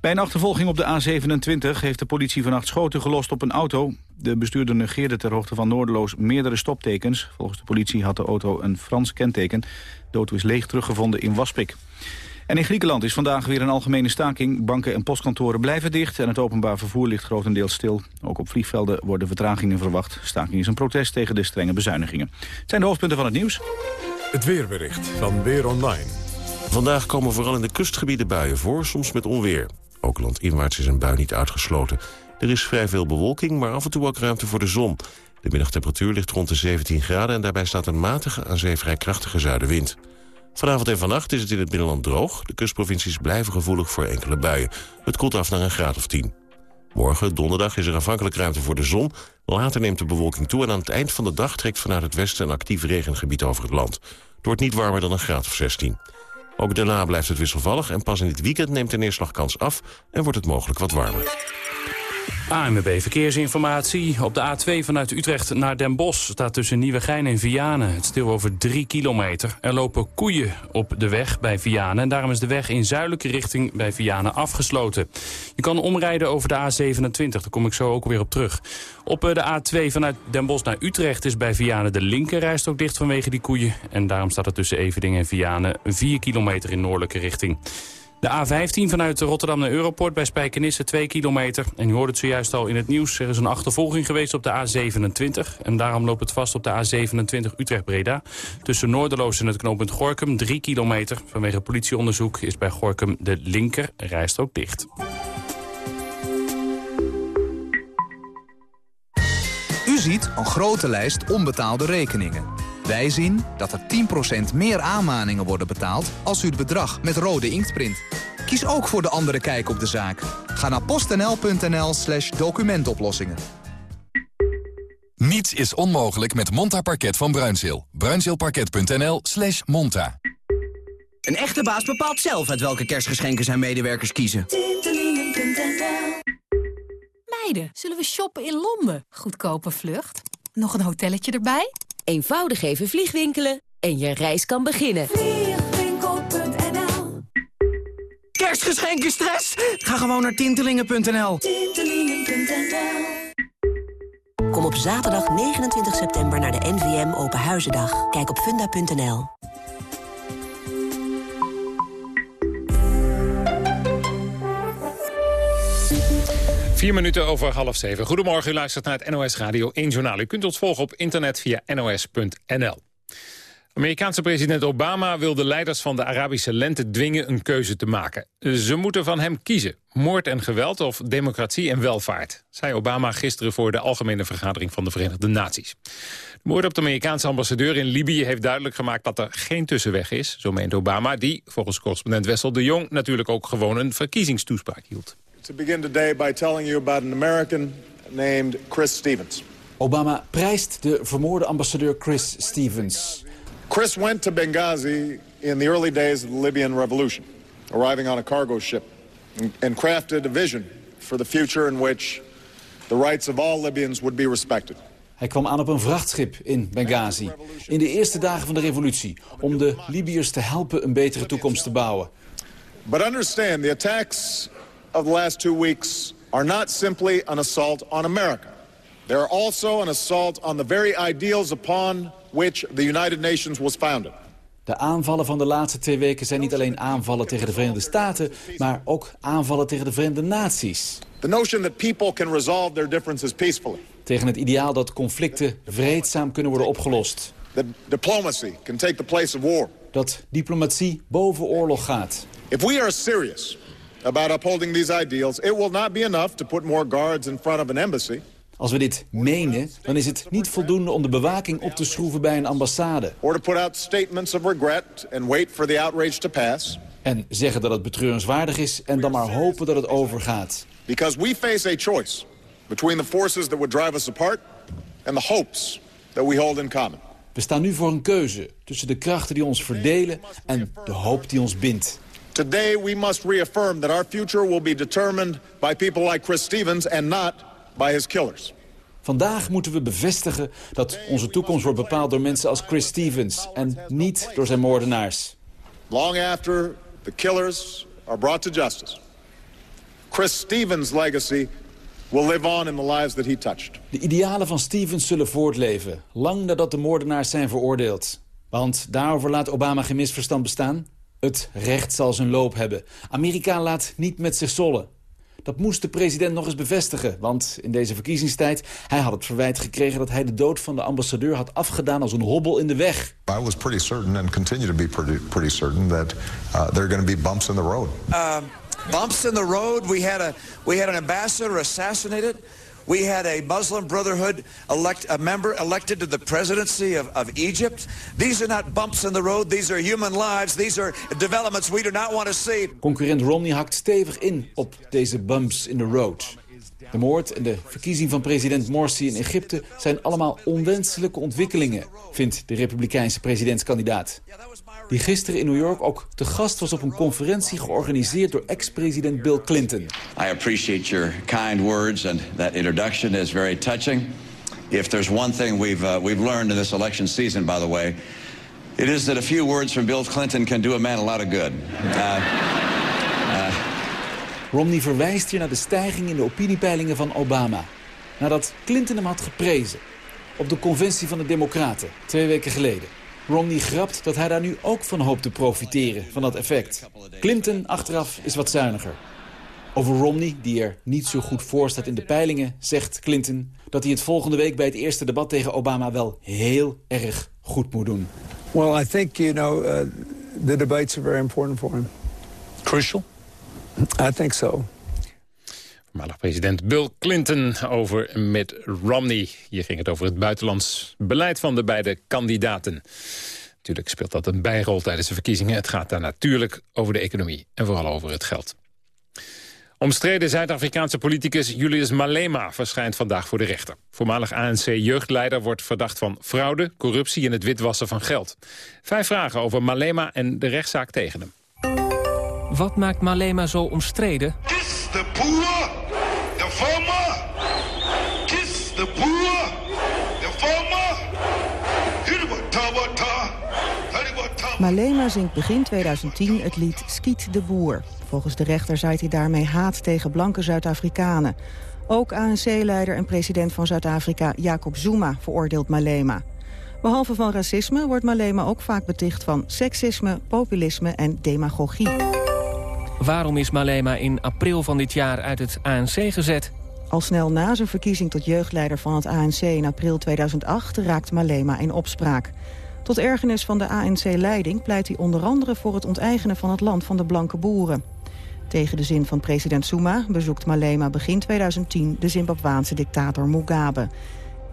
Bij een achtervolging op de A27 heeft de politie vannacht schoten gelost op een auto. De bestuurder negeerde ter hoogte van Noorderloos meerdere stoptekens. Volgens de politie had de auto een Frans kenteken. De auto is leeg teruggevonden in Waspik. En in Griekenland is vandaag weer een algemene staking. Banken en postkantoren blijven dicht en het openbaar vervoer ligt grotendeels stil. Ook op vliegvelden worden vertragingen verwacht. Staking is een protest tegen de strenge bezuinigingen. Het zijn de hoofdpunten van het nieuws. Het weerbericht van Weer Online. Vandaag komen vooral in de kustgebieden buien voor, soms met onweer. Ook landinwaarts is een bui niet uitgesloten. Er is vrij veel bewolking, maar af en toe ook ruimte voor de zon. De middagtemperatuur ligt rond de 17 graden... en daarbij staat een matige, aan zee vrij krachtige zuidenwind. Vanavond en vannacht is het in het binnenland droog. De kustprovincies blijven gevoelig voor enkele buien. Het koelt af naar een graad of 10. Morgen, donderdag, is er afhankelijk ruimte voor de zon. Later neemt de bewolking toe en aan het eind van de dag... trekt vanuit het westen een actief regengebied over het land. Het wordt niet warmer dan een graad of 16. Ook daarna blijft het wisselvallig en pas in dit weekend neemt de neerslagkans af... en wordt het mogelijk wat warmer. ANWB Verkeersinformatie. Op de A2 vanuit Utrecht naar Den Bosch staat tussen Nieuwegein en Vianen. Het stil over 3 kilometer. Er lopen koeien op de weg bij Vianen. En daarom is de weg in zuidelijke richting bij Vianen afgesloten. Je kan omrijden over de A27. Daar kom ik zo ook weer op terug. Op eh, de A2 vanuit Den Bosch naar Utrecht is bij Vianen de linkerrijst ook dicht vanwege die koeien. En daarom staat er tussen Eveding en Vianen 4 kilometer in noordelijke richting. De A15 vanuit Rotterdam naar Europort bij Spijkenisse 2 kilometer. En u hoort het zojuist al in het nieuws. Er is een achtervolging geweest op de A27. En daarom loopt het vast op de A27 Utrecht-Breda. Tussen Noorderloos en het knooppunt Gorkum 3 kilometer. Vanwege politieonderzoek is bij Gorkum de linker rijstrook dicht. U ziet een grote lijst onbetaalde rekeningen. Wij zien dat er 10% meer aanmaningen worden betaald als u het bedrag met rode inkt print. Kies ook voor de andere kijk op de zaak. Ga naar postnl.nl slash documentoplossingen. Niets is onmogelijk met Monta Parket van Bruinzeel. Bruinzeelparket.nl slash monta. Een echte baas bepaalt zelf uit welke kerstgeschenken zijn medewerkers kiezen. Meiden, zullen we shoppen in Londen? Goedkope vlucht. Nog een hotelletje erbij? Eenvoudig even vliegwinkelen en je reis kan beginnen. Vliegwinkel.nl Kerstgeschenken stress? Ga gewoon naar tintelingen.nl. Kom op zaterdag 29 september naar de NVM Open Huizendag. Kijk op funda.nl. Vier minuten over half zeven. Goedemorgen, u luistert naar het NOS Radio 1 Journaal. U kunt ons volgen op internet via nos.nl. Amerikaanse president Obama wil de leiders van de Arabische lente dwingen een keuze te maken. Ze moeten van hem kiezen. Moord en geweld of democratie en welvaart. Zei Obama gisteren voor de Algemene Vergadering van de Verenigde Naties. De moord op de Amerikaanse ambassadeur in Libië heeft duidelijk gemaakt dat er geen tussenweg is. Zo meent Obama, die volgens correspondent Wessel de Jong natuurlijk ook gewoon een verkiezingstoespraak hield. To begin today by telling you about an American named Chris Stevens. Obama prijst de vermoorde ambassadeur Chris Stevens. Chris went to Benghazi in the early days of the Libyan revolution, arriving on a cargo ship, and- crafted a vision for the future in which the rights of all Libyans would be respected. Hij kwam aan op een vrachtschip in Benghazi. In de eerste dagen van de revolutie. Om de Libiërs te helpen een betere toekomst te bouwen. But understand, the attacks of the last two weeks are not simply an assault on America. They're also an assault on the very ideals upon which the United Nations was founded. De aanvallen van de laatste twee weken zijn niet alleen aanvallen tegen de Verenigde Staten... maar ook aanvallen tegen de Verenigde Naties. The notion that people can resolve their differences peacefully. Tegen het ideaal dat conflicten vreedzaam kunnen worden opgelost. That diplomacy can take the place of war. Dat diplomatie boven oorlog gaat. If we are serious about upholding these ideals, it will not be enough to put more guards in front of an embassy. Als we dit menen, dan is het niet voldoende om de bewaking op te schroeven bij een ambassade. Or to put out statements of regret and wait for the outrage to pass. En zeggen dat het betreurenswaardig is en dan maar hopen dat het overgaat. Because we face a choice between the forces that would drive us apart and the hopes that we hold in common. We staan nu voor een keuze tussen de krachten die ons verdelen en de hoop die ons bindt. Today we must reaffirm that our future will be determined by people like Chris Stevens and not by his killers. Vandaag moeten we bevestigen dat onze toekomst wordt bepaald door mensen als Chris Stevens en niet door zijn moordenaars. Long after the killers are brought to justice, Chris Stevens' legacy will live on in the lives that he touched. De idealen van Stevens zullen voortleven, lang nadat de moordenaars zijn veroordeeld. Want daarover laat Obama geen misverstand bestaan. Het recht zal zijn loop hebben. Amerika laat niet met zich zollen. Dat moest de president nog eens bevestigen, want in deze verkiezingstijd... hij had het verwijt gekregen dat hij de dood van de ambassadeur had afgedaan als een hobbel in de weg. I was pretty certain and continue to be pretty, pretty certain that uh, there are going to be bumps in the road. Um, bumps in the road. We had a we had an ambassador assassinated. We had a Muslim Brotherhood elect, a member elected to the presidency of, of Egypt. These are not bumps in the road. These are human lives. These are developments we do not want to see. Concurrent Romney hakt stevig in op deze bumps in the road. De moord en de verkiezing van president Morsi in Egypte zijn allemaal onwenselijke ontwikkelingen, vindt de republikeinse presidentskandidaat. Die gisteren in New York ook te gast was op een conferentie georganiseerd door ex-president Bill Clinton. I appreciate your kind words and that introduction is very touching. If there's one thing we've, uh, we've learned in this election season, by the way, it is that a few words from Bill Clinton can do a man a lot of good. Uh, Romney verwijst hier naar de stijging in de opiniepeilingen van Obama. Nadat Clinton hem had geprezen. Op de conventie van de Democraten, twee weken geleden. Romney grapt dat hij daar nu ook van hoopt te profiteren, van dat effect. Clinton achteraf is wat zuiniger. Over Romney, die er niet zo goed voor staat in de peilingen, zegt Clinton... dat hij het volgende week bij het eerste debat tegen Obama wel heel erg goed moet doen. Well, I think, you know, uh, the debates are very important for him. Crucial? I think so. Voormalig president Bill Clinton over met Romney. Hier ging het over het buitenlands beleid van de beide kandidaten. Natuurlijk speelt dat een bijrol tijdens de verkiezingen. Het gaat daar natuurlijk over de economie en vooral over het geld. Omstreden Zuid-Afrikaanse politicus Julius Malema verschijnt vandaag voor de rechter. Voormalig ANC-jeugdleider wordt verdacht van fraude, corruptie en het witwassen van geld. Vijf vragen over Malema en de rechtszaak tegen hem. Wat maakt Malema zo omstreden? the poor, the farmer, kiss the poor, the farmer, Malema zingt begin 2010 het lied Skiet de Boer. Volgens de rechter zaait hij daarmee haat tegen blanke Zuid-Afrikanen. Ook ANC-leider en president van Zuid-Afrika Jacob Zuma veroordeelt Malema. Behalve van racisme wordt Malema ook vaak beticht van seksisme, populisme en demagogie. Waarom is Malema in april van dit jaar uit het ANC gezet? Al snel na zijn verkiezing tot jeugdleider van het ANC in april 2008 raakt Malema in opspraak. Tot ergernis van de ANC-leiding pleit hij onder andere voor het onteigenen van het land van de blanke boeren. Tegen de zin van president Zuma bezoekt Malema begin 2010 de Zimbabwaanse dictator Mugabe.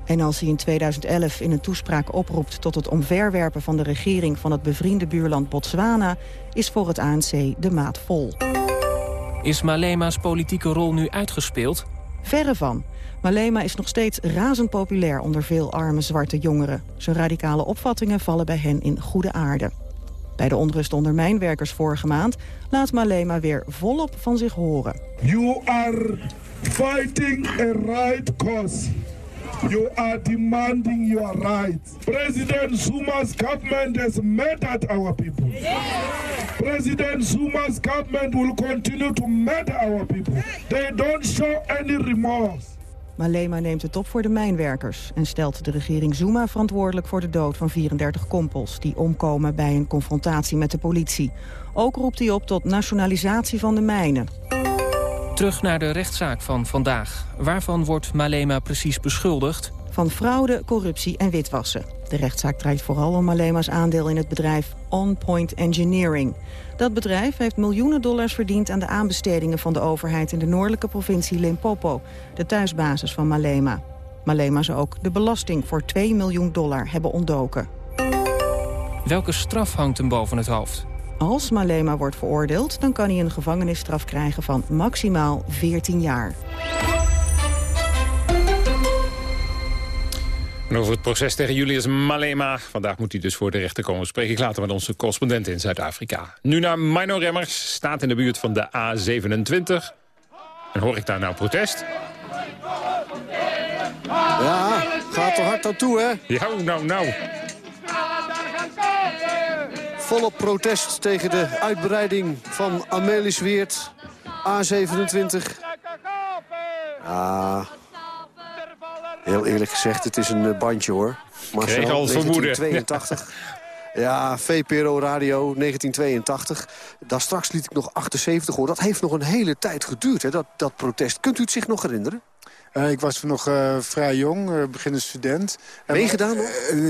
En als hij in 2011 in een toespraak oproept tot het omverwerpen van de regering van het bevriende buurland Botswana, is voor het ANC de maat vol. Is Malema's politieke rol nu uitgespeeld? Verre van. Malema is nog steeds razend populair onder veel arme zwarte jongeren. Zijn radicale opvattingen vallen bij hen in goede aarde. Bij de onrust onder mijnwerkers vorige maand laat Malema weer volop van zich horen. You are fighting a right cause. You are demanding your rights. President Zuma's government has murdered our people. President Zuma's government will continue to murder our people. They don't show any remorse. Malema neemt het op voor de mijnwerkers... en stelt de regering Zuma verantwoordelijk voor de dood van 34 kompels... die omkomen bij een confrontatie met de politie. Ook roept hij op tot nationalisatie van de mijnen. Terug naar de rechtszaak van vandaag. Waarvan wordt Malema precies beschuldigd? Van fraude, corruptie en witwassen. De rechtszaak draait vooral om Malema's aandeel in het bedrijf On Point Engineering. Dat bedrijf heeft miljoenen dollars verdiend aan de aanbestedingen van de overheid in de noordelijke provincie Limpopo, de thuisbasis van Malema. Malema zou ook de belasting voor 2 miljoen dollar hebben ontdoken. Welke straf hangt hem boven het hoofd? Als Malema wordt veroordeeld, dan kan hij een gevangenisstraf krijgen van maximaal 14 jaar. En over het proces tegen Julius Malema. Vandaag moet hij dus voor de rechter komen. Spreek ik later met onze correspondent in Zuid-Afrika. Nu naar Mino Remmers. Staat in de buurt van de A27. En hoor ik daar nou protest? Ja, gaat er hard aan toe, hè? Ja, nou, nou. Volop protest tegen de uitbreiding van Amelis Weert. A27. Ja, heel eerlijk gezegd, het is een eh, bandje, hoor. Marcel, Kreeg al 1982. Ja, VPRO Radio 1982. Daar straks liet ik nog 78 horen. Dat heeft nog een hele tijd geduurd, hè, dat, dat protest. Kunt u het zich nog herinneren? Uh, ik was nog uh, vrij jong, uh, beginnend student. Meegedaan?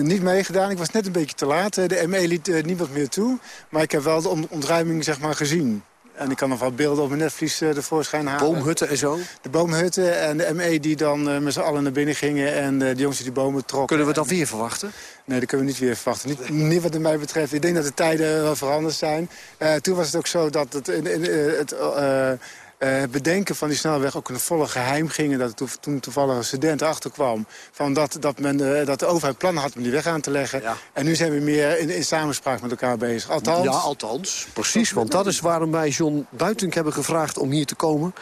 niet meegedaan, ik was net een beetje te laat. de ME liet niemand meer toe. Maar ik heb wel de ontruiming zeg maar, gezien. En ik kan nog wat beelden op mijn netvlies uh, tevoorschijn halen. Boomhutten en zo? De boomhutten en de ME die dan uh, met z'n allen naar binnen gingen... en uh, de jongens die die bomen trokken. Kunnen we dat weer verwachten? Nee, dat kunnen we niet weer verwachten. Niet, niet wat het mij betreft. Ik denk dat de tijden wel veranderd zijn. toen was het ook zo dat het... In, in, het uh, bedenken van die snelweg ook een volle geheim ging. En dat er toen toevallig een student achterkwam. Van dat, dat, men, uh, dat de overheid plannen had om die weg aan te leggen. En nu zijn we meer in, in samenspraak met elkaar bezig. Althans. Ja, althans. Precies, want dat is waarom wij John Buitink hebben gevraagd om hier te komen.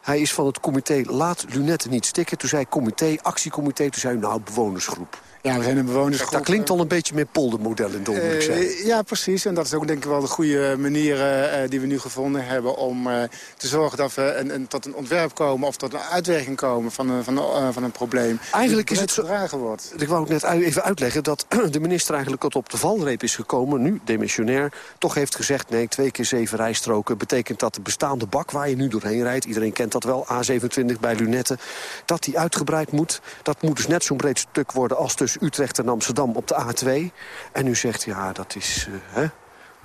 Hij is van het comité Laat Lunetten niet stikken. Toen zei comité, actiecomité, toen zei nou bewonersgroep. Ja, we zijn een bewonersgroep. Dat klinkt al een beetje meer poldermodel in Dolder, moet uh, Ja, precies. En dat is ook denk ik wel de goede manier uh, die we nu gevonden hebben... om uh, te zorgen dat we een, een, tot een ontwerp komen... of tot een uitwerking komen van een, van van een probleem. Eigenlijk is het zo... wordt. Ik wou ook net even uitleggen dat de minister eigenlijk tot op de valreep is gekomen... nu demissionair, toch heeft gezegd... nee, twee keer zeven rijstroken betekent dat de bestaande bak... waar je nu doorheen rijdt, iedereen kent dat wel, A27 bij Lunetten... dat die uitgebreid moet. Dat moet dus net zo'n breed stuk worden als tussen Utrecht en Amsterdam op de A2. En u zegt, ja, dat is... Uh, hè?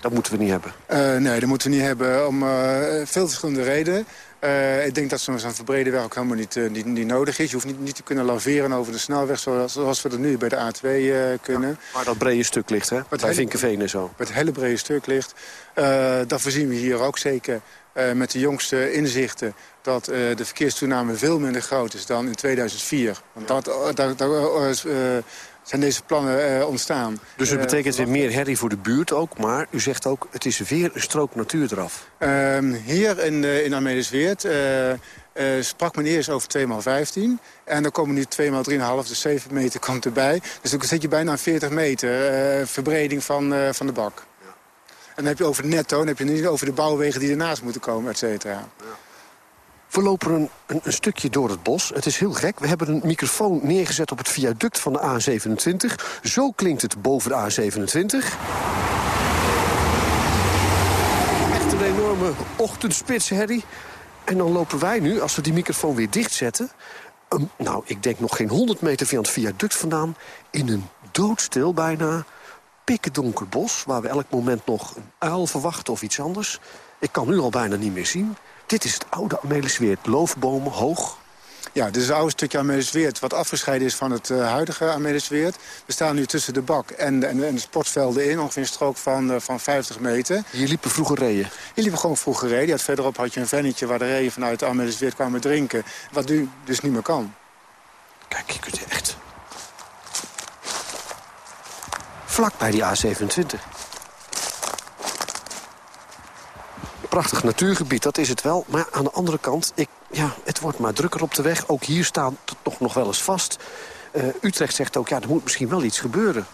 Dat moeten we niet hebben. Uh, nee, dat moeten we niet hebben om uh, veel verschillende redenen. Uh, ik denk dat zo'n verbrede weg ook helemaal niet, niet, niet, nodig is. Je hoeft niet, niet, te kunnen laveren over de snelweg zoals, zoals we dat nu bij de A2 uh, kunnen. Ja, waar dat brede stuk ligt, hè? Bij Vinkenveen en zo. Het hele brede stuk ligt. dat voorzien we hier ook zeker met de jongste inzichten dat de verkeerstoename veel minder groot is dan in 2004. Want dat, dat, dat zijn deze plannen uh, ontstaan. Dus het betekent weer meer herrie voor de buurt ook. Maar u zegt ook, het is weer een strook natuur eraf. Uh, hier in, uh, in uh, sprak men eerst over 2x15. En dan komen nu 2x3,5, dus 7 meter komt erbij. Dus dan zit je bijna aan 40 meter verbreding van, van de bak. Ja. En dan heb je over netto, dan heb je niet over de bouwwegen die ernaast moeten komen, et cetera. Ja. We lopen een, een, stukje door het bos. Het is heel gek. We hebben een microfoon neergezet op het viaduct van de A27. Zo klinkt het boven de A27. Echt een enorme ochtendspits, Harry. En dan lopen wij nu, als we die microfoon weer dichtzetten... Um, nou, ik denk nog geen 100 meter via het viaduct vandaan... in een doodstil bijna pikkendonker bos... waar we elk moment nog een uil verwachten of iets anders. Ik kan nu al bijna niet meer zien. Dit is het oude Amelisweert. Loofbomen, hoog. Ja, dit is het oude stukje Amelisweert wat afgescheiden is van het uh, huidige Amelisweert. We staan nu tussen de bak en, en, en de sportvelden in, ongeveer een strook van, uh, van 50 meter. Je liepen vroeger reeën? Je liepen gewoon vroeger reeën. Had verderop had je een vennetje waar de reeën vanuit Amelisweert kwamen drinken. Wat nu dus niet meer kan. Kijk, je kunt echt... Vlak bij die A27. Prachtig natuurgebied, dat is het wel. Maar aan de andere kant, ik, ja, het wordt maar drukker op de weg. Ook hier staat het toch nog wel eens vast. Uh, Utrecht zegt ook, ja, er moet misschien wel iets gebeuren.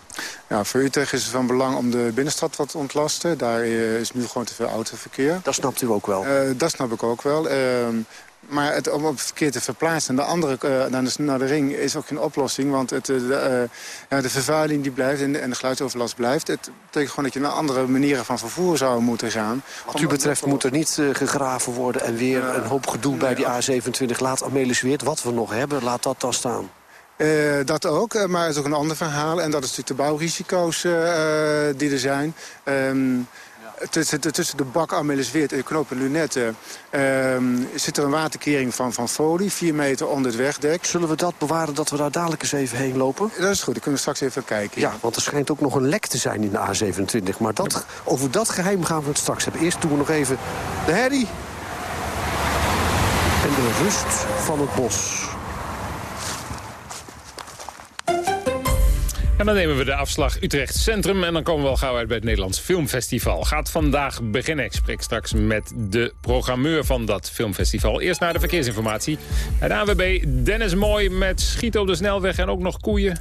Ja, voor Utrecht is het van belang om de binnenstad wat te ontlasten. Daar uh, is nu gewoon te veel autoverkeer. Dat snapt u ook wel? Uh, dat snap ik ook wel. Ehm, maar het, om het verkeer te verplaatsen naar de, andere, naar, de, naar de ring is ook geen oplossing. Want het, de, uh, ja, de vervuiling die blijft en de, en de geluidsoverlast blijft. Het betekent gewoon dat je naar andere manieren van vervoer zou moeten gaan. Wat u betreft moet er niet uh, gegraven worden en weer een hoop gedoe bij die A27. Laat Amelis Weert, wat we nog hebben, laat dat dan staan. Uh, dat ook, maar het is ook een ander verhaal. En dat is natuurlijk de bouwrisico's die er zijn. Um, tussen, tussen de bak Amelisweert en de knoop en Lunette... ehm, zit er een waterkering van, van folie, vier meter onder het wegdek. Zullen we dat bewaren dat we daar dadelijk eens even heen lopen? Dat is goed, dan kunnen we straks even kijken. Ja, want er schijnt ook nog een lek te zijn in de A27. Maar dat, over dat geheim gaan we het straks hebben. Eerst doen we nog even de herrie. En de rust van het bos. En dan nemen we de afslag Utrecht Centrum en dan komen we al gauw uit bij het Nederlands Filmfestival. Gaat vandaag beginnen. Ik spreek straks met de programmeur van dat filmfestival. Eerst naar de verkeersinformatie. Bij de AWB Dennis Mooi met schieten op de snelweg en ook nog koeien.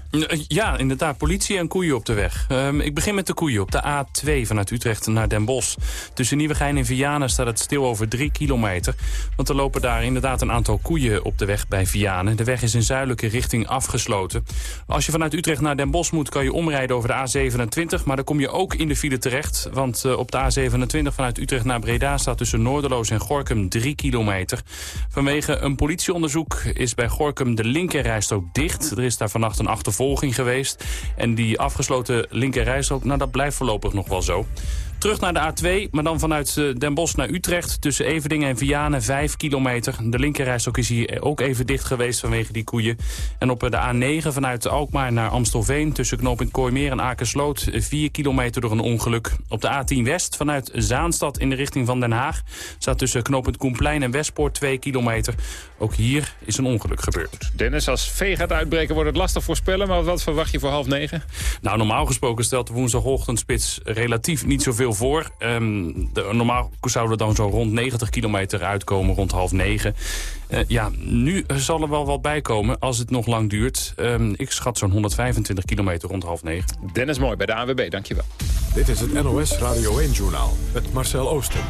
Ja, inderdaad. Politie en koeien op de weg. Um, ik begin met de koeien op de A2 vanuit Utrecht naar Den Bosch. Tussen Nieuwegein en Vianen staat het stil over drie kilometer. Want er lopen daar inderdaad een aantal koeien op de weg bij Vianen. De weg is in zuidelijke richting afgesloten. Als je vanuit Utrecht naar Den Bosch kan je omrijden over de A27. Maar dan kom je ook in de file terecht. Want uh, op de A27 vanuit Utrecht naar Breda staat tussen Noorderloos en Gorkum 3 kilometer. Vanwege een politieonderzoek is bij Gorkum de linkerrijstrook dicht. Er is daar vannacht een achtervolging geweest. En die afgesloten linkerrijstrook, nou dat blijft voorlopig nog wel zo. Terug naar de A2, maar dan vanuit eh, Den Bosch naar Utrecht. Tussen Everdingen en Vianen, 5 kilometer. De linkerrijstok is hier ook even dicht geweest vanwege die koeien. En op eh, de A9 vanuit Alkmaar naar Amstelveen... tussen knooppunt Kooimeer en Akersloot, 4 kilometer door een ongeluk. Op de A10 West vanuit Zaanstad in de richting van Den Haag... staat tussen knooppunt Koenplein en Westpoort 2 kilometer. Ook hier is een ongeluk gebeurd. Dennis, als vee gaat uitbreken wordt het lastig voorspellen... maar wat verwacht je voor half negen? Nou, normaal gesproken stelt de woensdagochtendspits relatief niet zoveel voor. Um, de, normaal zouden we dan zo rond 90 kilometer uitkomen, rond half negen. Uh, ja, nu zal er wel wat bij komen als het nog lang duurt. Um, ik schat zo'n 125 kilometer rond half negen. Dennis Mooi bij de AWB, dankjewel. Dit is het NOS Radio 1-journaal met Marcel Ooster.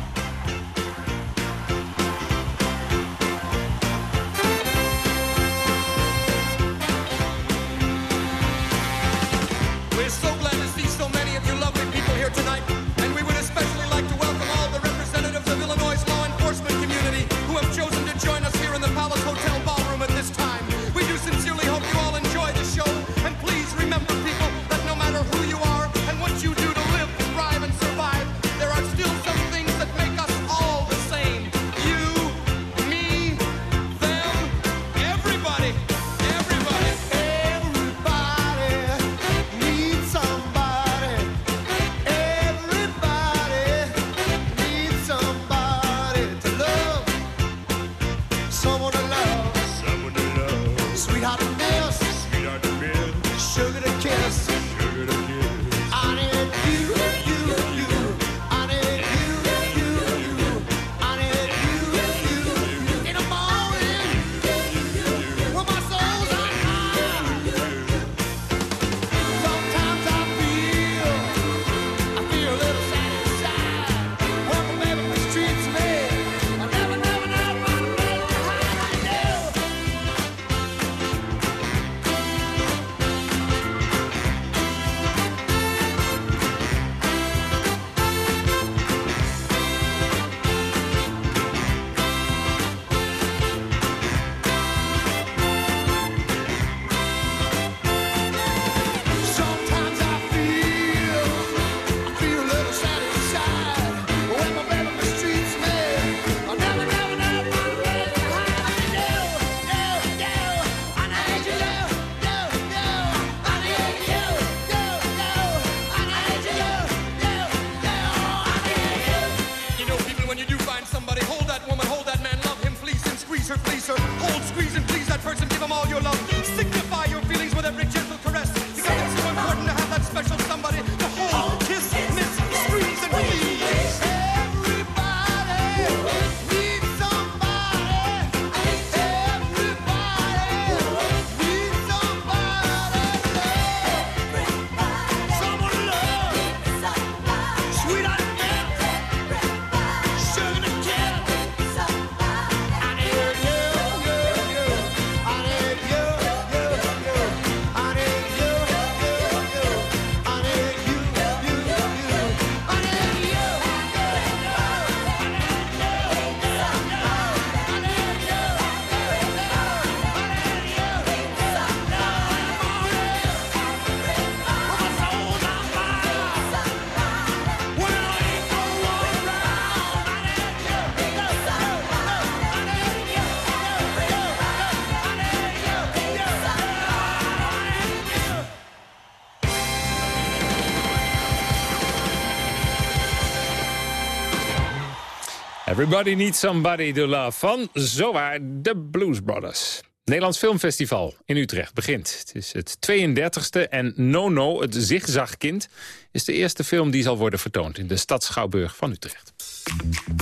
Everybody needs somebody to love van zowaar de Blues Brothers. Nederlands Filmfestival in Utrecht begint. Het is het 32e en Nono, het zigzagkind... is de eerste film die zal worden vertoond in de stad Schouwburg van Utrecht.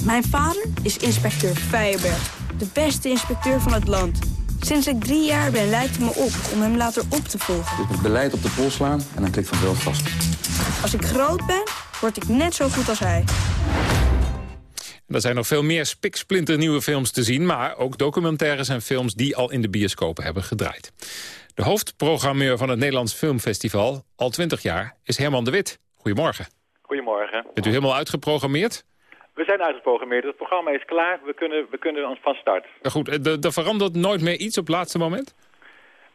Mijn vader is inspecteur Feijenberg, de beste inspecteur van het land. Sinds ik drie jaar ben, lijkt hij me op om hem later op te volgen. Ik moet beleid op de pols slaan en dan klik van wel vast. Als ik groot ben, word ik net zo goed als hij. Er zijn nog veel meer spiksplinternieuwe films te zien... maar ook documentaires en films die al in de bioscopen hebben gedraaid. De hoofdprogrammeur van het Nederlands Filmfestival, al 20 jaar, is Herman de Wit. Goedemorgen. Goedemorgen. Bent u helemaal uitgeprogrammeerd? We zijn uitgeprogrammeerd. Het programma is klaar. We kunnen, we kunnen van start. Goed, er verandert nooit meer iets op het laatste moment?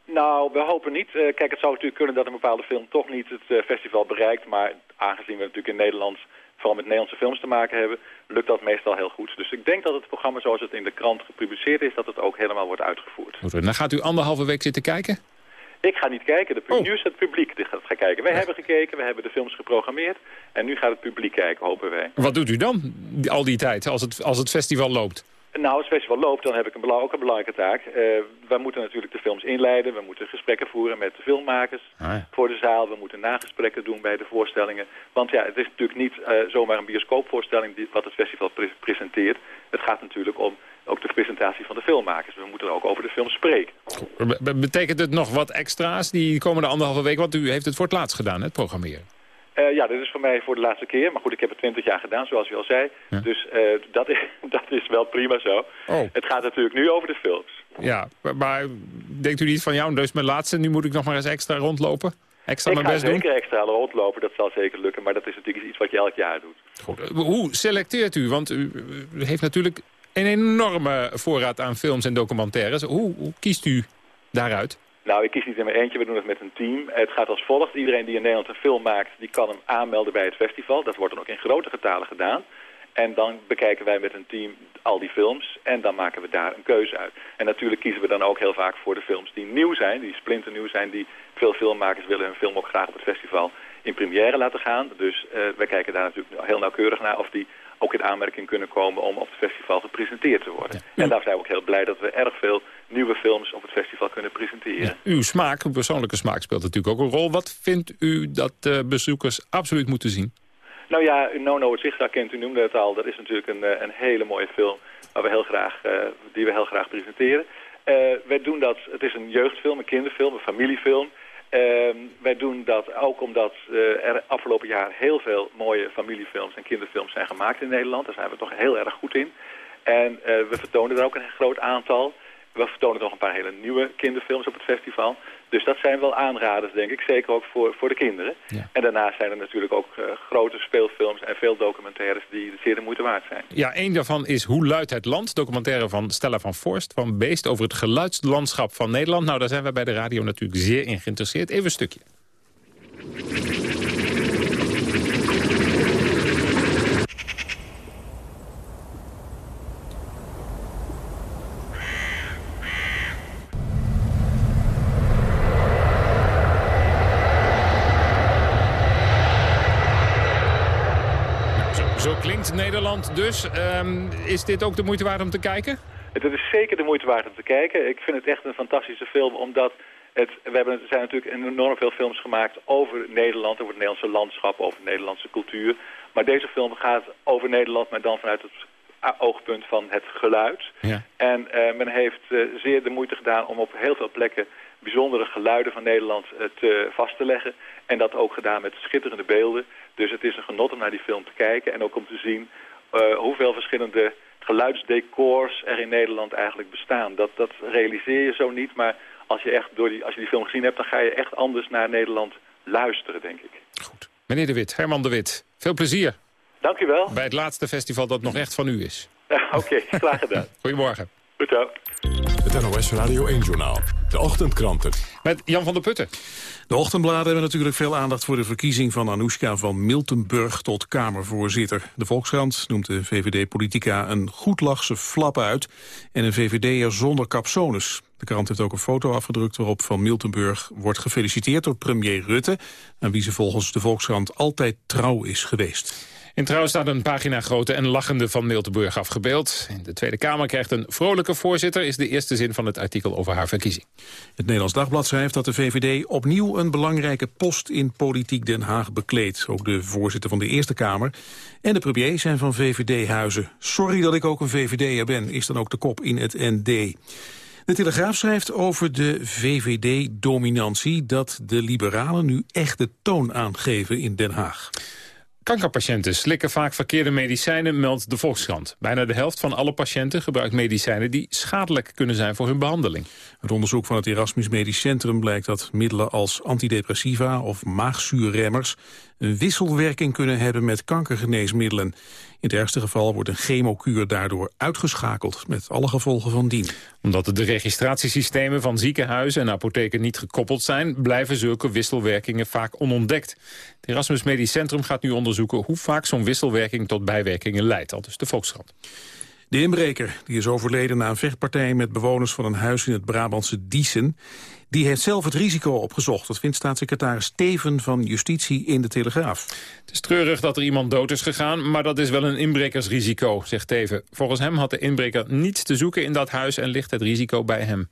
Nou, we hopen niet. Uh, kijk, het zou natuurlijk kunnen dat een bepaalde film toch niet het uh, festival bereikt. Maar aangezien we natuurlijk in Nederland vooral met Nederlandse films te maken hebben, lukt dat meestal heel goed. Dus ik denk dat het programma zoals het in de krant gepubliceerd is, dat het ook helemaal wordt uitgevoerd. Goed, en dan gaat u anderhalve week zitten kijken? Ik ga niet kijken. De, oh. Nu is het publiek gaat, gaat kijken. Wij hebben gekeken, we hebben de films geprogrammeerd. En nu gaat het publiek kijken, hopen wij. Wat doet u dan al die tijd, als het, als het festival loopt? Nou, als het festival loopt, dan heb ik een, ook een belangrijke taak. Uh, wij moeten natuurlijk de films inleiden. We moeten gesprekken voeren met de filmmakers ah, voor de zaal. We moeten nagesprekken doen bij de voorstellingen. Want ja, het is natuurlijk niet uh, zomaar een bioscoopvoorstelling die, wat het festival pre presenteert. Het gaat natuurlijk om ook de presentatie van de filmmakers. We moeten ook over de film spreken. Betekent het nog wat extra's die komende anderhalve week? Want u heeft het voor het laatst gedaan, het programmeren. Uh, ja, dit is voor mij voor de laatste keer. Maar goed, ik heb het twintig jaar gedaan, zoals u al zei. Dus uh, dat, is, dat is wel prima zo. Oh. Het gaat natuurlijk nu over de films. Ja, maar denkt u niet van, jou, dus mijn laatste, nu moet ik nog maar eens extra rondlopen? Extra ik mijn best doen? Ik ga zeker extra rondlopen, dat zal zeker lukken. Maar dat is natuurlijk iets wat je elk jaar doet. Goed. Eh, hoe selecteert u? Want u, u heeft natuurlijk een enorme voorraad aan films en documentaires. Hoe, hoe kiest u daaruit? Nou, ik kies niet in mijn eentje, we doen het met een team. Het gaat als volgt. Iedereen die in Nederland een film maakt, die kan hem aanmelden bij het festival. Dat wordt dan ook in grote getalen gedaan. En dan bekijken wij met een team al die films en dan maken we daar een keuze uit. En natuurlijk kiezen we dan ook heel vaak voor de films die nieuw zijn, die splinternieuw zijn. Die veel filmmakers willen hun film ook graag op het festival in première laten gaan. Dus uh, wij kijken daar natuurlijk heel nauwkeurig naar of die ook in aanmerking kunnen komen om op het festival gepresenteerd te worden. En daar zijn we ook heel blij dat we erg veel nieuwe films op het festival kunnen presenteren. Uw smaak, uw persoonlijke smaak speelt natuurlijk ook een rol. Wat vindt u dat uh, bezoekers absoluut moeten zien? Nou ja, No No Zichtig kent, u noemde het al. Dat is natuurlijk een, eh, een hele mooie film waar we heel graag, uh, die we heel graag presenteren. Uh, wij doen dat, het is een jeugdfilm, een kinderfilm, een familiefilm. Uh, wij doen dat ook omdat uh, er afgelopen jaar heel veel mooie familiefilms en kinderfilms zijn gemaakt in Nederland. Daar zijn we toch heel erg goed in. En uh, we vertonen er ook een groot aantal. We vertonen nog een paar hele nieuwe kinderfilms op het festival. Dus dat zijn wel aanraders, denk ik. Zeker ook voor, voor de kinderen. Ja. En daarnaast zijn er natuurlijk ook uh, grote speelfilms en veel documentaires die zeer de moeite waard zijn. Ja, één daarvan is Hoe luidt het land? Documentaire van Stella van Forst van Beest over het geluidslandschap van Nederland. Nou, daar zijn we bij de radio natuurlijk zeer in geïnteresseerd. Even een stukje. Zo klinkt Nederland dus. Um, is dit ook de moeite waard om te kijken? Het is zeker de moeite waard om te kijken. Ik vind het echt een fantastische film, omdat... Het, we hebben, er zijn natuurlijk enorm veel films gemaakt over Nederland, over het Nederlandse landschap, over de Nederlandse cultuur. Maar deze film gaat over Nederland, maar dan vanuit het oogpunt van het geluid. Ja. En uh, men heeft uh, zeer de moeite gedaan om op heel veel plekken bijzondere geluiden van Nederland uh, te, vast te leggen. En dat ook gedaan met schitterende beelden. Dus het is een genot om naar die film te kijken en ook om te zien hoeveel verschillende geluidsdecors er in Nederland eigenlijk bestaan. Dat, dat realiseer je zo niet, maar als je, echt door die, als je die film gezien hebt... dan ga je echt anders naar Nederland luisteren, denk ik. Goed. Meneer De Wit, Herman De Wit, veel plezier. Dank u wel. Bij het laatste festival dat nog echt van u is. Oké, okay, graag gedaan. Goedemorgen. Goed zo. Het NOS Radio 1-journaal. De ochtendkranten. Met Jan van der Putten. De ochtendbladen hebben natuurlijk veel aandacht voor de verkiezing van Anoushka van Miltenburg tot Kamervoorzitter. De Volkskrant noemt de VVD-politica een goedlachse flap uit en een VVD'er zonder capsones. De krant heeft ook een foto afgedrukt waarop van Miltenburg wordt gefeliciteerd door premier Rutte, aan wie ze volgens de Volkskrant altijd trouw is geweest. In Trouw staat een pagina grote en lachende van Miltenburg afgebeeld. De Tweede Kamer krijgt een vrolijke voorzitter... is de eerste zin van het artikel over haar verkiezing. Het Nederlands Dagblad schrijft dat de VVD opnieuw een belangrijke post in politiek Den Haag bekleedt. Ook de voorzitter van de Eerste Kamer en de premier zijn van VVD-huizen. Sorry dat ik ook een VVD'er ben, is dan ook de kop in het ND. De Telegraaf schrijft over de VVD-dominantie... dat de liberalen nu echt de toon aangeven in Den Haag. Kankerpatiënten slikken vaak verkeerde medicijnen, meldt de Volkskrant. Bijna de helft van alle patiënten gebruikt medicijnen die schadelijk kunnen zijn voor hun behandeling. Het onderzoek van het Erasmus Medisch Centrum blijkt dat middelen als antidepressiva of maagzuurremmers wisselwerking kunnen hebben met kankergeneesmiddelen. In het ergste geval wordt een chemokuur daardoor uitgeschakeld, met alle gevolgen van dien. Omdat de registratiesystemen van ziekenhuizen en apotheken niet gekoppeld zijn, blijven zulke wisselwerkingen vaak onontdekt. Het Erasmus Medisch Centrum gaat nu onderzoeken hoe vaak zo'n wisselwerking tot bijwerkingen leidt, al dus de Volkskrant. De inbreker, die is overleden na een vechtpartij met bewoners van een huis in het Brabantse Diesen, die heeft zelf het risico opgezocht. Dat vindt staatssecretaris Steven van Justitie in de Telegraaf. Het is treurig dat er iemand dood is gegaan, maar dat is wel een inbrekersrisico, zegt Teven. Volgens hem had de inbreker niets te zoeken in dat huis en ligt het risico bij hem.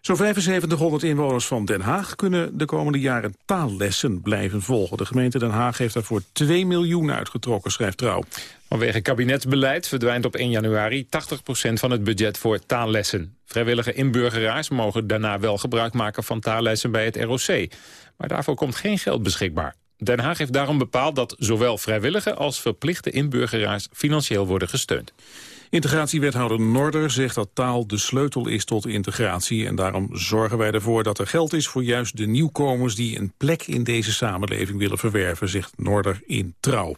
Zo'n 7500 inwoners van Den Haag kunnen de komende jaren taallessen blijven volgen. De gemeente Den Haag heeft daarvoor 2 miljoen uitgetrokken, schrijft Trouw. Vanwege kabinetsbeleid verdwijnt op 1 januari 80% van het budget voor taallessen. Vrijwillige inburgeraars mogen daarna wel gebruik maken van taallessen bij het ROC. Maar daarvoor komt geen geld beschikbaar. Den Haag heeft daarom bepaald dat zowel vrijwillige als verplichte inburgeraars financieel worden gesteund. Integratiewethouder Norder zegt dat taal de sleutel is tot integratie. En daarom zorgen wij ervoor dat er geld is voor juist de nieuwkomers... die een plek in deze samenleving willen verwerven, zegt Norder in Trouw.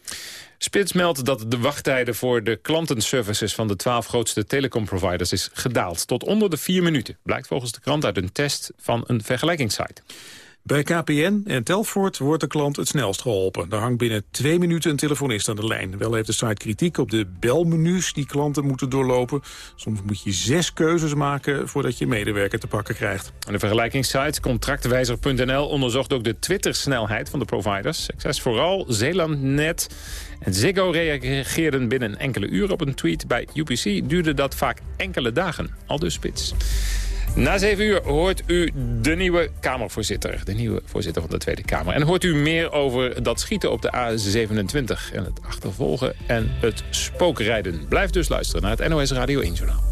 Spits meldt dat de wachttijden voor de klantenservices van de twaalf grootste telecomproviders is gedaald. Tot onder de vier minuten, blijkt volgens de krant uit een test van een vergelijkingssite. Bij KPN en Telfort wordt de klant het snelst geholpen. Daar hangt binnen twee minuten een telefonist aan de lijn. Wel heeft de site kritiek op de belmenu's die klanten moeten doorlopen. Soms moet je zes keuzes maken voordat je medewerker te pakken krijgt. de vergelijkingssite contractwijzer.nl onderzocht ook de Twitter-snelheid van de providers. Succes vooral Zeelandnet en Ziggo reageerden binnen enkele uren op een tweet. Bij UPC duurde dat vaak enkele dagen, al dus spits. Na zeven uur hoort u de nieuwe Kamervoorzitter. De nieuwe voorzitter van de Tweede Kamer. En hoort u meer over dat schieten op de A27. En het achtervolgen en het spookrijden. Blijf dus luisteren naar het NOS Radio 1 Journaal.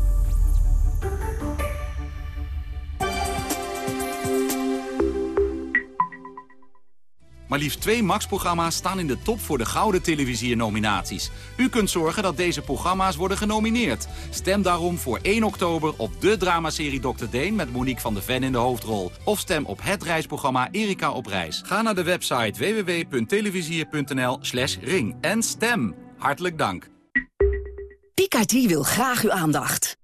Maar liefst twee Max-programma's staan in de top voor de Gouden Televisier-nominaties. U kunt zorgen dat deze programma's worden genomineerd. Stem daarom voor 1 oktober op de dramaserie Dr. Deen... met Monique van de Ven in de hoofdrol. Of stem op het reisprogramma Erika op reis. Ga naar de website www.televisier.nl slash ring en stem. Hartelijk dank. Picardie wil graag uw aandacht.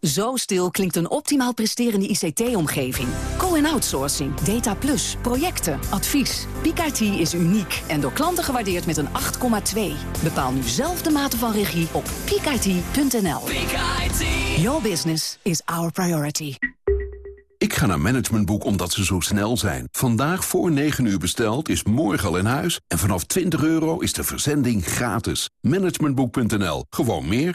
Zo stil klinkt een optimaal presterende ICT-omgeving. Co- outsourcing, data plus, projecten, advies. PIC is uniek en door klanten gewaardeerd met een 8,2. Bepaal nu zelf de mate van regie op peakit.nl. Your business is our priority. Ik ga naar Managementboek omdat ze zo snel zijn. Vandaag voor 9 uur besteld is morgen al in huis. En vanaf 20 euro is de verzending gratis. Managementboek.nl. Gewoon meer.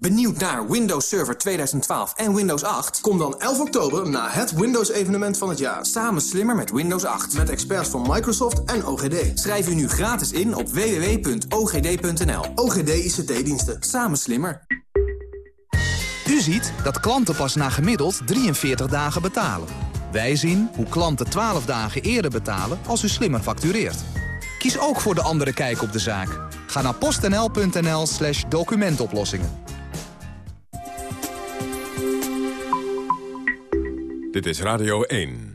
Benieuwd naar Windows Server 2012 en Windows 8? Kom dan 11 oktober naar het Windows-evenement van het jaar. Samen slimmer met Windows 8. Met experts van Microsoft en OGD. Schrijf u nu gratis in op www.ogd.nl. OGD ICT-diensten. Samen slimmer. U ziet dat klanten pas na gemiddeld 43 dagen betalen. Wij zien hoe klanten 12 dagen eerder betalen als u slimmer factureert. Kies ook voor de andere kijk op de zaak. Ga naar postnl.nl slash documentoplossingen. Dit is Radio 1.